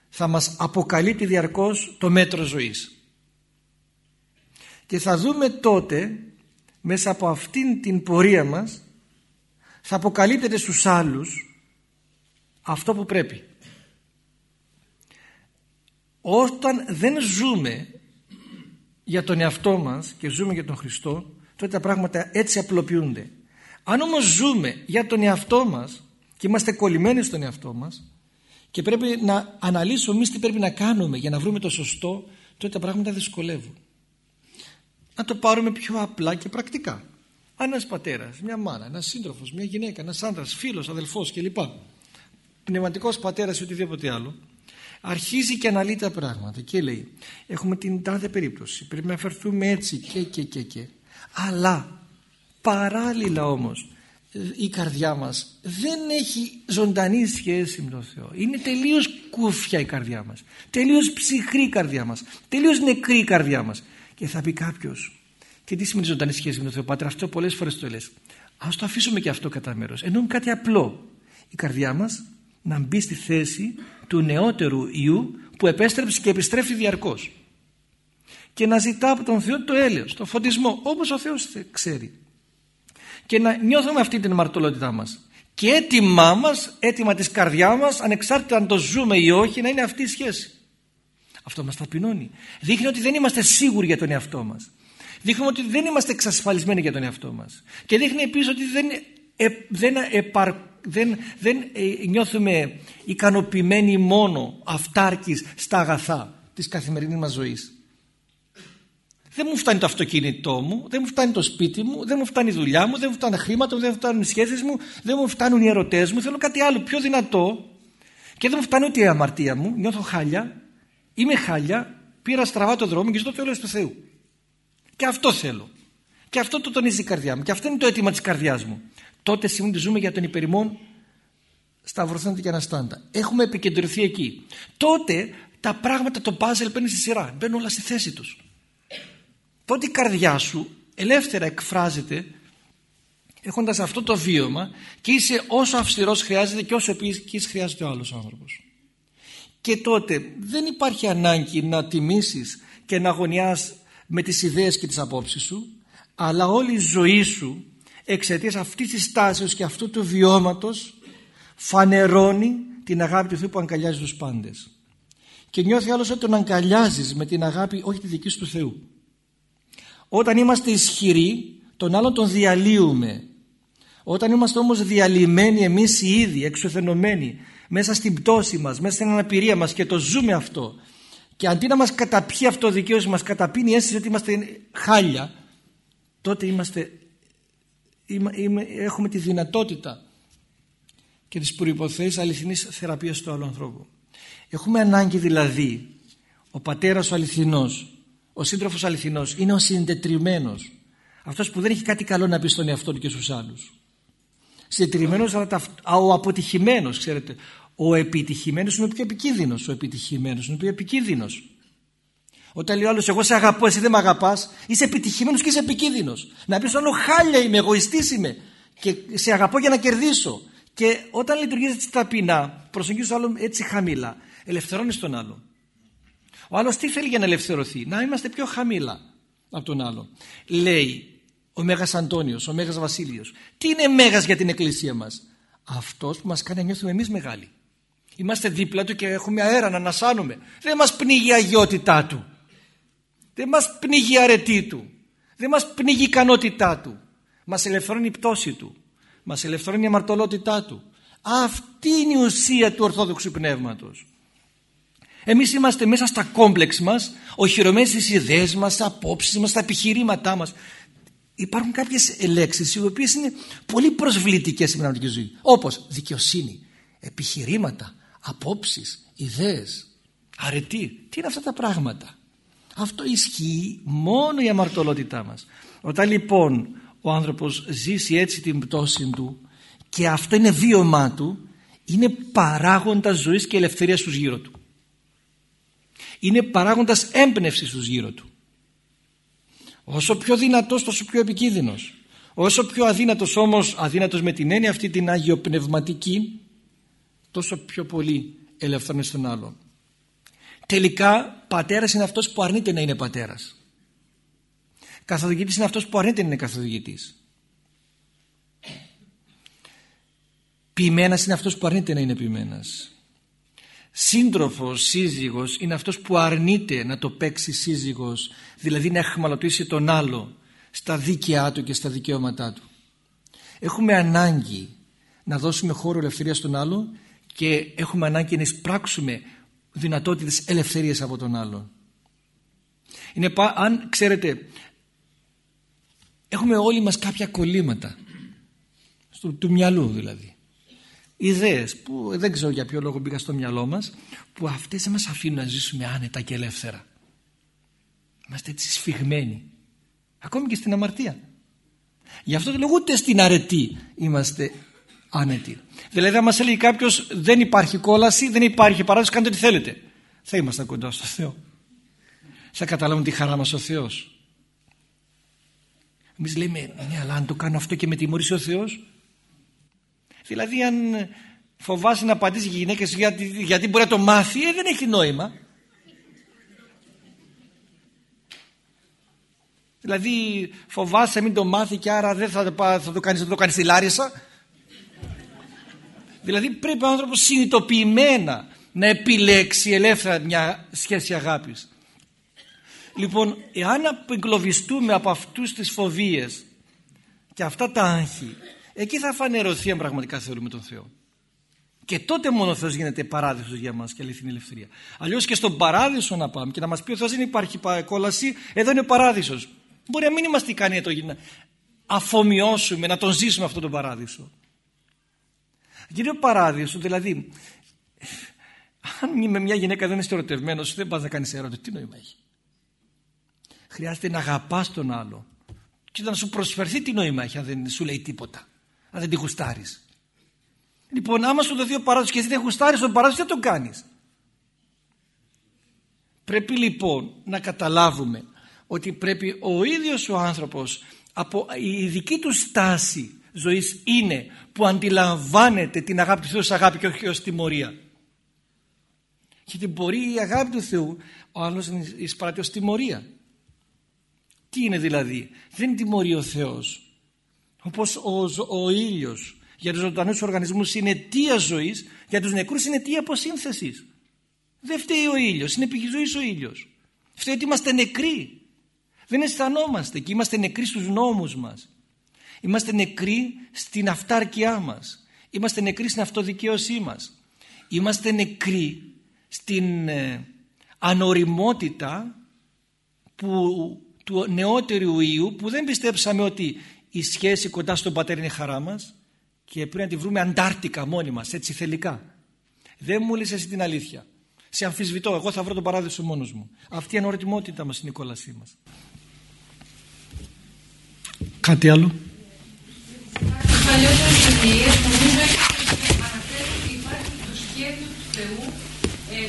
θα μας αποκαλύπτει διαρκώς το μέτρο ζωής. Και θα δούμε τότε μέσα από αυτήν την πορεία μας θα αποκαλύπτεται στους άλλους αυτό που πρέπει. Όταν δεν ζούμε για τον εαυτό μας και ζούμε για τον Χριστό τότε τα πράγματα έτσι απλοποιούνται αν όμως ζούμε για τον εαυτό μας και είμαστε κολλημένοι στον εαυτό μας και πρέπει να αναλύσουμε εμείς τι πρέπει να κάνουμε για να βρούμε το σωστό τότε τα πράγματα δυσκολεύουν. Να το πάρουμε πιο απλά και πρακτικά. Αν ένας πατέρας, μια μάνα, ένας σύντροφος, μια γυναίκα, ένας άντρας, φίλος, αδελφός κλπ. Πνευματικός πατέρας ή οτιδήποτε άλλο αρχίζει και αναλύει τα πράγματα και λέει έχουμε την τάδε περίπτωση πρέπει να φερθούμε έτσι και και και και αλλά Παράλληλα όμως η καρδιά μας δεν έχει ζωντανή σχέση με τον Θεό. Είναι τελείως κούφια η καρδιά μας. Τελείως ψυχρή η καρδιά μας. Τελείως νεκρή η καρδιά μας. Και θα πει κάποιος. Και τι σημαίνει ζωντανή σχέση με τον Θεό. Πάτερ αυτό πολλές φορές το λες. Ας το αφήσουμε και αυτό κατά μέρος. Εννοούμε κάτι απλό. Η καρδιά μας να μπει στη θέση του νεότερου Ιού που επέστρεψε και επιστρέφει διαρκώς. Και να ζητά από τον Θεό το έλεος, το φωτισμό όπως ο Θεός ξέρει και να νιώθουμε αυτή την αμαρτωλότητά μας και έτοιμά μας, έτοιμα της καρδιά μας ανεξάρτητα αν το ζούμε ή όχι να είναι αυτή η σχέση αυτό μας ταπεινώνει δείχνει ότι δεν είμαστε σίγουροι για τον εαυτό μας δείχνει ότι δεν είμαστε εξασφαλισμένοι για τον εαυτό μας. Και δείχνει επίσης ότι δεν, ε, δεν, επαρ, δεν, δεν ε, νιώθουμε ικανοποιημένοι μόνο αυτάρκης στα αγαθά της καθημερινής μας ζωής. Δεν μου φτάνει το αυτοκίνητό μου, δεν μου φτάνει το σπίτι μου, δεν μου φτάνει η δουλειά μου, δεν μου φτάνει χρήματα, δεν μου φτάνουν οι σχέσεις μου, δεν μου φτάνουν οι ερωτές μου, θέλω κάτι άλλο πιο δυνατό. Και δεν μου φτάνει ούτε η αμαρτία μου, νιώθω χάλια, είμαι χάλια, πήρα στραβά το δρόμο και ζητώ το του Θεού. Και αυτό θέλω. Και αυτό το τονίζει η καρδιά μου. Και αυτό είναι το αίτημα της καρδιάς μου. Τότε σημαίνει ζούμε για τον υπερημόν σταυρωθέντα και αναστάντα. Έχουμε επικεντρωθεί εκεί. Τότε τα πράγματα, το puzzle παίρνει στη σειρά. Μπαίνουν όλα στη θέση τους τότε η καρδιά σου ελεύθερα εκφράζεται έχοντας αυτό το βίωμα και είσαι όσο αυστηρός χρειάζεται και όσο επίσης χρειάζεται ο άλλος άνθρωπος. και τότε δεν υπάρχει ανάγκη να τιμήσεις και να αγωνιάς με τις ιδέες και τις απόψεις σου αλλά όλη η ζωή σου εξαιτίας αυτής της τάσης και αυτού του βιώματος φανερώνει την αγάπη του Θεού που αγκαλιάζει τους πάντες. Και νιώθει άλλος ότι τον αγκαλιάζεις με την αγάπη όχι τη δική σου του Θεού. Όταν είμαστε ισχυροί τον άλλον τον διαλύουμε. Όταν είμαστε όμως διαλυμένοι εμείς οι ίδιοι εξουθενωμένοι μέσα στην πτώση μας, μέσα στην αναπηρία μας και το ζούμε αυτό και αντί να μας καταπιεί αυτό το δικαίωση μας καταπίνει η αίσθηση ότι είμαστε χάλια τότε είμαστε, έχουμε τη δυνατότητα και τις προϋποθέσεις αληθινής θεραπείας του άλλου ανθρώπου. Έχουμε ανάγκη δηλαδή ο πατέρας ο αληθινός, ο σύντροφος αληθινός είναι ο συντετριμένος αυτός που δεν έχει κάτι καλό να πει στον εαυτό του και στους άλλους. Συντετριμένος αλλά ο αποτυχημένος ξέρετε. Ο επιτυχημένος είναι ο πιο επικίνδυνος. Ο επιτυχημένος είναι ο πιο επικίνδυνος. Όταν λέει ο άλλος εγώ σε αγαπώ εσύ δεν με αγαπάς είσαι επιτυχημένος και είσαι επικίνδυνος. Να πεις άλλο χάλια είμαι, εγωιστής είμαι και σε αγαπώ για να κερδίσω. Και όταν λειτουργείς έτσι ταπεινά, προσεγγίζεις τον άλλο έτσι χαμηλά, ελευθερώνεις τον άλλο. Ο άλλος τι θέλει για να ελευθερωθεί, να είμαστε πιο χαμηλά από τον άλλο. Λέει ο Μέγας Αντώνιος, ο Μέγας Βασίλειος. Τι είναι Μέγας για την Εκκλησία μας; Αυτός που μας κάνει να νιώθουμε εμείς μεγάλοι. Είμαστε δίπλα του και έχουμε αέρα να ανασάνουμε. Δεν μας πνίγει η αγιότητά του. Δεν μας πνίγει η αρετή του. Δεν μας πνίγει η ικανότητά του. Μας ελευθερώνει η πτώση του. Μας ελευθερώνει η αμαρτωλότητά του. Αυτή είναι η ουσία του Ορθόδοξου Πνεύματος. Εμείς είμαστε μέσα στα κόμπλεξ μας, οχυρωμένοι στις ιδέες μας, στα απόψεις μας, στα επιχειρήματά μας. Υπάρχουν κάποιες λέξεις οι οποίες είναι πολύ προσβλητικές στην πνευματική ζωή. Όπως δικαιοσύνη, επιχειρήματα, απόψεις, ιδέες, αρετή. Τι είναι αυτά τα πράγματα; Αυτό ισχύει μόνο η αμαρτωλότητά μας. Όταν λοιπόν ο άνθρωπος ζήσει έτσι την πτώση του και αυτό είναι βίωμά του, είναι παράγοντας ζωής και ελευθερίας στους γύρω του. Είναι παράγοντας έμπνευσης στους γύρω του. Όσο πιο δυνατός τόσο πιο επικίνδυνος. Όσο πιο αδύνατος όμως, αδύνατος με την έννοια αυτή την αγιοπνευματική, τόσο πιο πολύ ελευθερώνει στον άλλον. Τελικά πατέρας είναι αυτός που αρνείται να είναι πατέρας. Καθοδηγητής είναι αυτός που αρνείται να είναι καθοδηγητής. Ποιημένας είναι αυτός που αρνείται να είναι ποιημένας. Σύντροφος, σύζυγος είναι αυτός που αρνείται να το παίξει σύζυγος, δηλαδή να εχμαλωτήσει τον άλλο στα δίκαιά του και στα δικαιώματά του. Έχουμε ανάγκη να δώσουμε χώρο ελευθερίας στον άλλο και έχουμε ανάγκη να εισπράξουμε δυνατότητες ελευθερίας από τον άλλον. Είναι, αν ξέρετε, έχουμε όλοι μας κάποια κολλήματα, του μυαλού δηλαδή. Ιδέες που δεν ξέρω για ποιο λόγο μπήκα στο μυαλό μας που αυτές δεν μας αφήνουν να ζήσουμε άνετα και ελεύθερα. Είμαστε έτσι σφιγμένοι. Ακόμη και στην αμαρτία. Γι' αυτό το λόγο ούτε στην αρετή είμαστε άνετοι δηλαδή αν μας έλεγε κάποιος δεν υπάρχει κόλαση δεν υπάρχει παράδοση κάντε ό,τι θέλετε. Θα είμαστε κοντά στο Θεό. Θα καταλάβουν τη χαρά μας ο Θεός. Εμείς λέμε, ναι, αλλά αν το κάνω αυτό και με τιμωρήσει ο Θεός, Δηλαδή αν φοβάσαι να απαντήσεις και γυναίκες γιατί, γιατί μπορεί να το μάθει, ε, δεν έχει νόημα. Δηλαδή φοβάσαι μην το μάθει και άρα δεν θα το, θα το κάνεις, θα το κάνεις στη Λάρισα. Δηλαδή πρέπει ο άνθρωπος συνειδητοποιημένα να επιλέξει ελεύθερα μια σχέση αγάπης. Λοιπόν, εάν απεγκλωβιστούμε από αυτούς τις φοβίες και αυτά τα άγχη εκεί θα φανερωθεί αν πραγματικά θεωρούμε τον Θεό. Και τότε μόνο ο Θεός γίνεται παράδεισος για μας και αληθινή ελευθερία. Αλλιώς και στον παράδεισο να πάμε και να μας πει ο Θεός δεν υπάρχει κόλαση, εδώ είναι ο παράδεισος. Μπορεί να μην είμαστε ικανοί να αφομοιώσουμε, να τον ζήσουμε αυτόν τον παράδεισο. Γιατί ο παράδεισος, δηλαδή, αν με μια γυναίκα δεν είσαι ερωτευμένος, δεν πας να κάνεις ερώτηση, τι νόημα έχει. Χρειάζεται να αγαπάς τον άλλο και να σου προσφερθεί τι νόημα έχει αν δεν σου λέει τίποτα αν δεν τη γουστάρεις. Λοιπόν, άμα σου δοθεί ο παράδοσος και εσύ δεν γουστάρεις τον παράδοσο, δεν τον κάνεις; Πρέπει λοιπόν να καταλάβουμε ότι πρέπει ο ίδιος ο άνθρωπος από η δική του στάση ζωής είναι που αντιλαμβάνεται την αγάπη του Θεού αγάπη και όχι ως τιμωρία. Γιατί μπορεί η αγάπη του Θεού ο άλλος να εισπράττει ως τιμωρία. Τι είναι δηλαδή; Δεν τιμωρεί ο Θεός. Όπως ο, ο ήλιος για τους ζωντανούς οργανισμούς είναι αιτία ζωής, για τους νεκρούς είναι αιτία αποσύνθεσης. Δεν φταίει ο ήλιος, είναι πηγή ζωής ο ήλιος. Φταίει ότι είμαστε νεκροί. Δεν αισθανόμαστε και είμαστε νεκροί στους νόμους μας. Είμαστε νεκροί στην αυτάρκειά μας. Είμαστε νεκροί στην αυτοδικαίωσή μας. Είμαστε νεκροί στην ε, ανοριμότητα που, του νεότερου Ιού που δεν πιστέψαμε ότι η σχέση κοντά στον πατέρα είναι χαρά μας και πρέπει να τη βρούμε αντάρτικα μόνοι μας, έτσι θελικά. Δεν μου λες εσύ την αλήθεια. Σε αμφισβητώ, εγώ θα βρω τον παράδεισο μόνος μου. Αυτή η ανοριμότητα μας είναι η κόλασή μας. Κάτι άλλο; Παλιότερες εμπειρίες νομίζω αναφέρει ότι υπάρχει το σχέδιο του Θεού. Ε,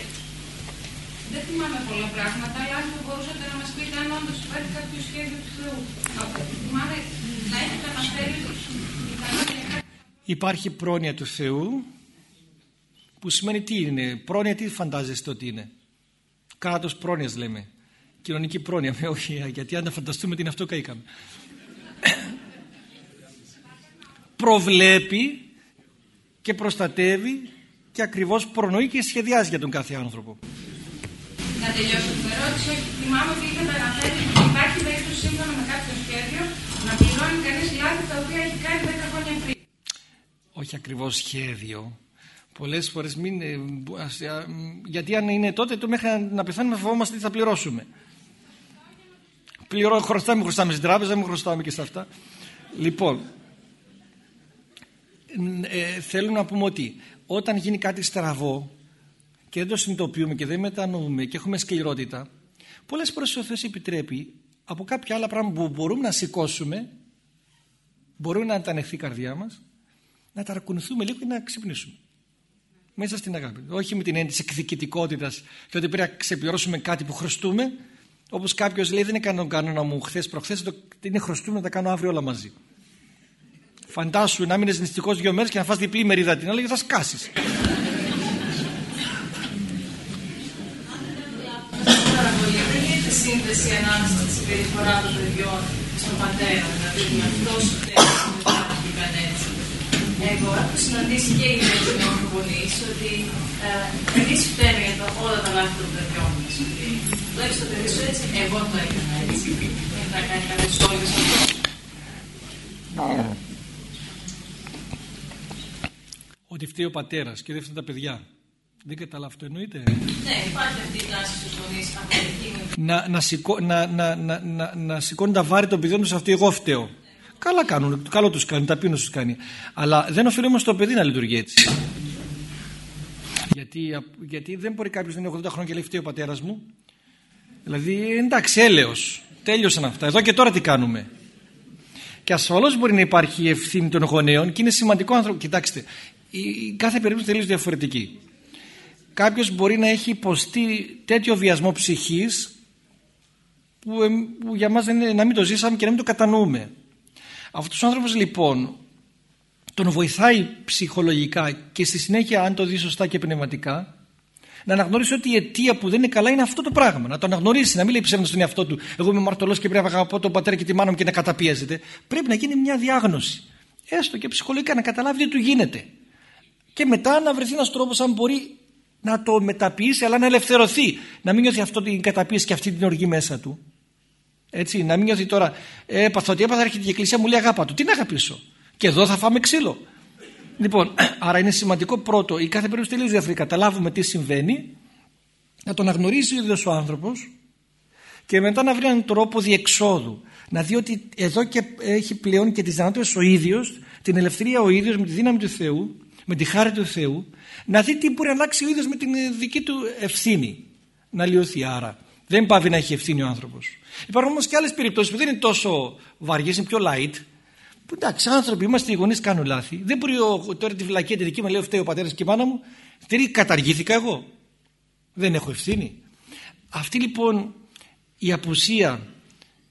δεν θυμάμαι πολλά πράγματα, αλλά αν μπορούσατε να μας πείτε αν όντως υπάρχει κάποιο σχέδιο του Θεού. Θυμάμαι να έχετε αναφέρει Υπάρχει πρόνοια του Θεού που σημαίνει τι είναι. Πρόνοια τι φαντάζεστε ότι είναι; Κράτος πρόνοιας λέμε. Κοινωνική πρόνοια. όχι, γιατί αν τα φανταστούμε τι είναι αυτό καήκαμε προβλέπει και προστατεύει και ακριβώς προνοεί και σχεδιάζει για τον κάθε άνθρωπο. Να τελειώσω την ερώτηση. Θυμάμαι ότι είχατε αναφέρει ότι υπάρχει περίπτωση σύμφωνα με κάποιο σχέδιο να πληρώνει κανείς λάθη τα οποία έχει κάνει 10 χρόνια πριν. Όχι ακριβώς σχέδιο. Πολλές φορές μην, ε, γιατί αν είναι τότε το μέχρι να πεθάνουμε φοβόμαστε τι θα πληρώσουμε. Πληρώ, χρωστάμε, χρωστάμε στην τράπεζα, μην χρωστάμε και σε αυτά. Λοιπόν, ε, θέλω να πούμε ότι όταν γίνει κάτι στραβό και δεν το συνειδητοποιούμε και δεν μετανοούμε και έχουμε σκληρότητα πολλές φορές ο Θεός επιτρέπει από κάποια άλλα πράγματα που μπορούμε να σηκώσουμε μπορούμε να αντανεχθεί η καρδιά μας να ταρακουνηθούμε λίγο και να ξυπνήσουμε. Μέσα στην αγάπη. Όχι με την έννοια της εκδικητικότητας και ότι πρέπει να ξεπληρώσουμε κάτι που χρωστούμε όπως κάποιος λέει δεν έκανε τον κανόνα μου χθες προχθές είναι χρωστούμε να τα κάνω αύριο όλα μαζί Φαντάσου να μείνεις νηστικός δύο μέρες και να φας διπλή μερίδα την άλλη και θα σκάσεις. Δεν σύνδεση ανάμεσα στη συμπεριφορά των παιδιών στον πατέρα, δηλαδή ότι αυτό δεν έτσι. Εγώ έχω συναντήσει και οι νέοι γονεί ότι ε, εμεί φταίμε για όλα τα λάθη των παιδιών μα. Βλέπει το παιδί σου έτσι, εγώ το έκανα έτσι. Δεν θα κάνει κάποιο όλο αυτό ότι φταίει ο πατέρας και δεν φταίει τα παιδιά. Δεν καταλάβω αυτό εννοείται. Ναι, υπάρχει αυτή η τάση στους γονείς να, να, σηκώ, να, να, να, να, να σηκώνουν τα βάρη των παιδιών τους αυτή, εγώ φταίω. Καλά κάνουν, καλό τους κάνει, ταπείνω τους κάνει. Αλλά δεν οφείλει όμως το παιδί να λειτουργεί έτσι. Γιατί, γιατί δεν μπορεί κάποιος να είναι 80 χρόνια και λέει φταίει ο πατέρας μου. Δηλαδή εντάξει, έλεος. Τέλειωσαν αυτά. Εδώ και τώρα τι κάνουμε. Και ασφαλώς μπορεί να υπάρχει η ευθύνη των γονέων και είναι σημαντικό άνθρωπο. Κοιτάξτε, η κάθε περίπτωση τελείως διαφορετική. Κάποιος μπορεί να έχει υποστεί τέτοιο βιασμό ψυχής που, που για μας είναι, να μην το ζήσαμε και να μην το κατανοούμε. Αυτός ο άνθρωπος λοιπόν τον βοηθάει ψυχολογικά και στη συνέχεια αν το δει σωστά και πνευματικά να αναγνωρίσει ότι η αιτία που δεν είναι καλά είναι αυτό το πράγμα. Να το αναγνωρίσει, να μην λέει ψέματα στον εαυτό του. Εγώ είμαι μαρτωλός και πρέπει να αγαπώ τον πατέρα και τη μάνα μου και να καταπιέζεται. Πρέπει να γίνει μια διάγνωση. Έστω και ψυχολογικά να καταλάβει τι του γίνεται και μετά να βρεθεί ένας τρόπος αν μπορεί να το μεταποιήσει αλλά να ελευθερωθεί. Να μην νιώθει αυτό την καταπίεση και αυτή την οργή μέσα του. Έτσι να μην νιώθει τώρα έπαθα ότι έπαθα έρχεται η εκκλησία μου λέει αγάπα του τι να αγαπήσω; Και εδώ θα φάμε ξύλο λοιπόν άρα είναι σημαντικό πρώτο η κάθε περίπτωση τελείως διαφορετικά. Καταλάβουμε τι συμβαίνει να τον αγνωρίζει ο ίδιος ο άνθρωπος και μετά να βρει έναν τρόπο διεξόδου. Να δει ότι εδώ και έχει πλέον και τις δυνατότητες ο ίδιος την ελευθερία ο ίδιος με τη δύναμη του Θεού με τη χάρη του Θεού να δει τι μπορεί να αλλάξει ο ίδιος με την δική του ευθύνη να λιωθεί. Άρα δεν πάβει να έχει ευθύνη ο άνθρωπος. Υπάρχουν όμως και άλλες περιπτώσεις που δεν είναι τόσο βαριές είναι πιο light που εντάξει άνθρωποι είμαστε οι γονείς κάνουν λάθη. Δεν μπορεί ο, τώρα τη φυλακή τη δική μου λέει φταίει ο πατέρας και η μάνα μου. Τι καταργήθηκα εγώ. Δεν έχω ευθύνη. Αυτή λοιπόν η απουσία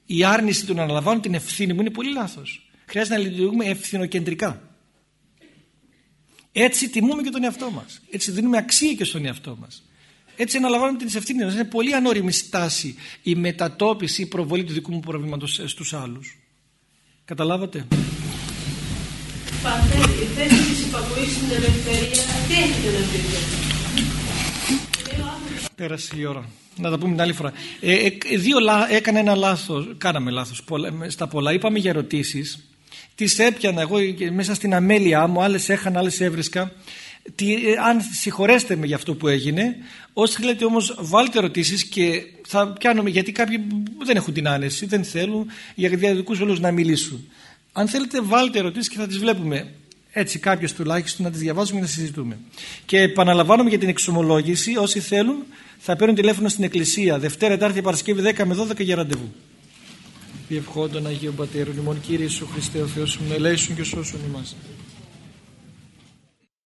η άρνηση του να αναλαμβάνω την ευθύνη μου είναι πολύ λάθος. Χρειάζεται να λειτουργούμε ευθυνοκεντρικά έτσι τιμούμε και τον εαυτό μας. Έτσι δίνουμε αξία και στον εαυτό μας. Έτσι αναλαμβάνουμε την ευθύνη μας. Είναι πολύ ανώριμη στάση η μετατόπιση, η προβολή του δικού μου προβλήματος στους άλλους. Καταλάβατε; Πατέρα, η θέση της υπακοής στην ελευθερία, τι έχετε να πείτε. Πέρασε η ώρα. Να τα πούμε την άλλη φορά. Ε, ε, δύο, έκανα ένα λάθος, κάναμε λάθος στα πολλά. Είπαμε για ερωτήσεις. Τις έπιανα εγώ μέσα στην αμέλειά μου, άλλες έχανα, άλλες έβρισκα. Τι, ε, αν συγχωρέστε με για αυτό που έγινε, όσοι θέλετε όμως βάλτε ερωτήσεις και θα πιάνουμε γιατί κάποιοι δεν έχουν την άνεση, δεν θέλουν για διαδικούς όλους να μιλήσουν. Αν θέλετε βάλτε ερωτήσεις και θα τις βλέπουμε έτσι κάποιες τουλάχιστον να τις διαβάζουμε και να συζητούμε. Και επαναλαμβάνουμε για την εξομολόγηση όσοι θέλουν θα παίρνουν τηλέφωνο στην Εκκλησία Δευτέρα, Τετάρτη, Παρασκευή 10 με 12 για ραντεβού. Διευχόντων Αγίου Πατέρων, ημών Κύριε Ιησού Χριστέ ο Θεός, με ελέησον και σώσον ημάς.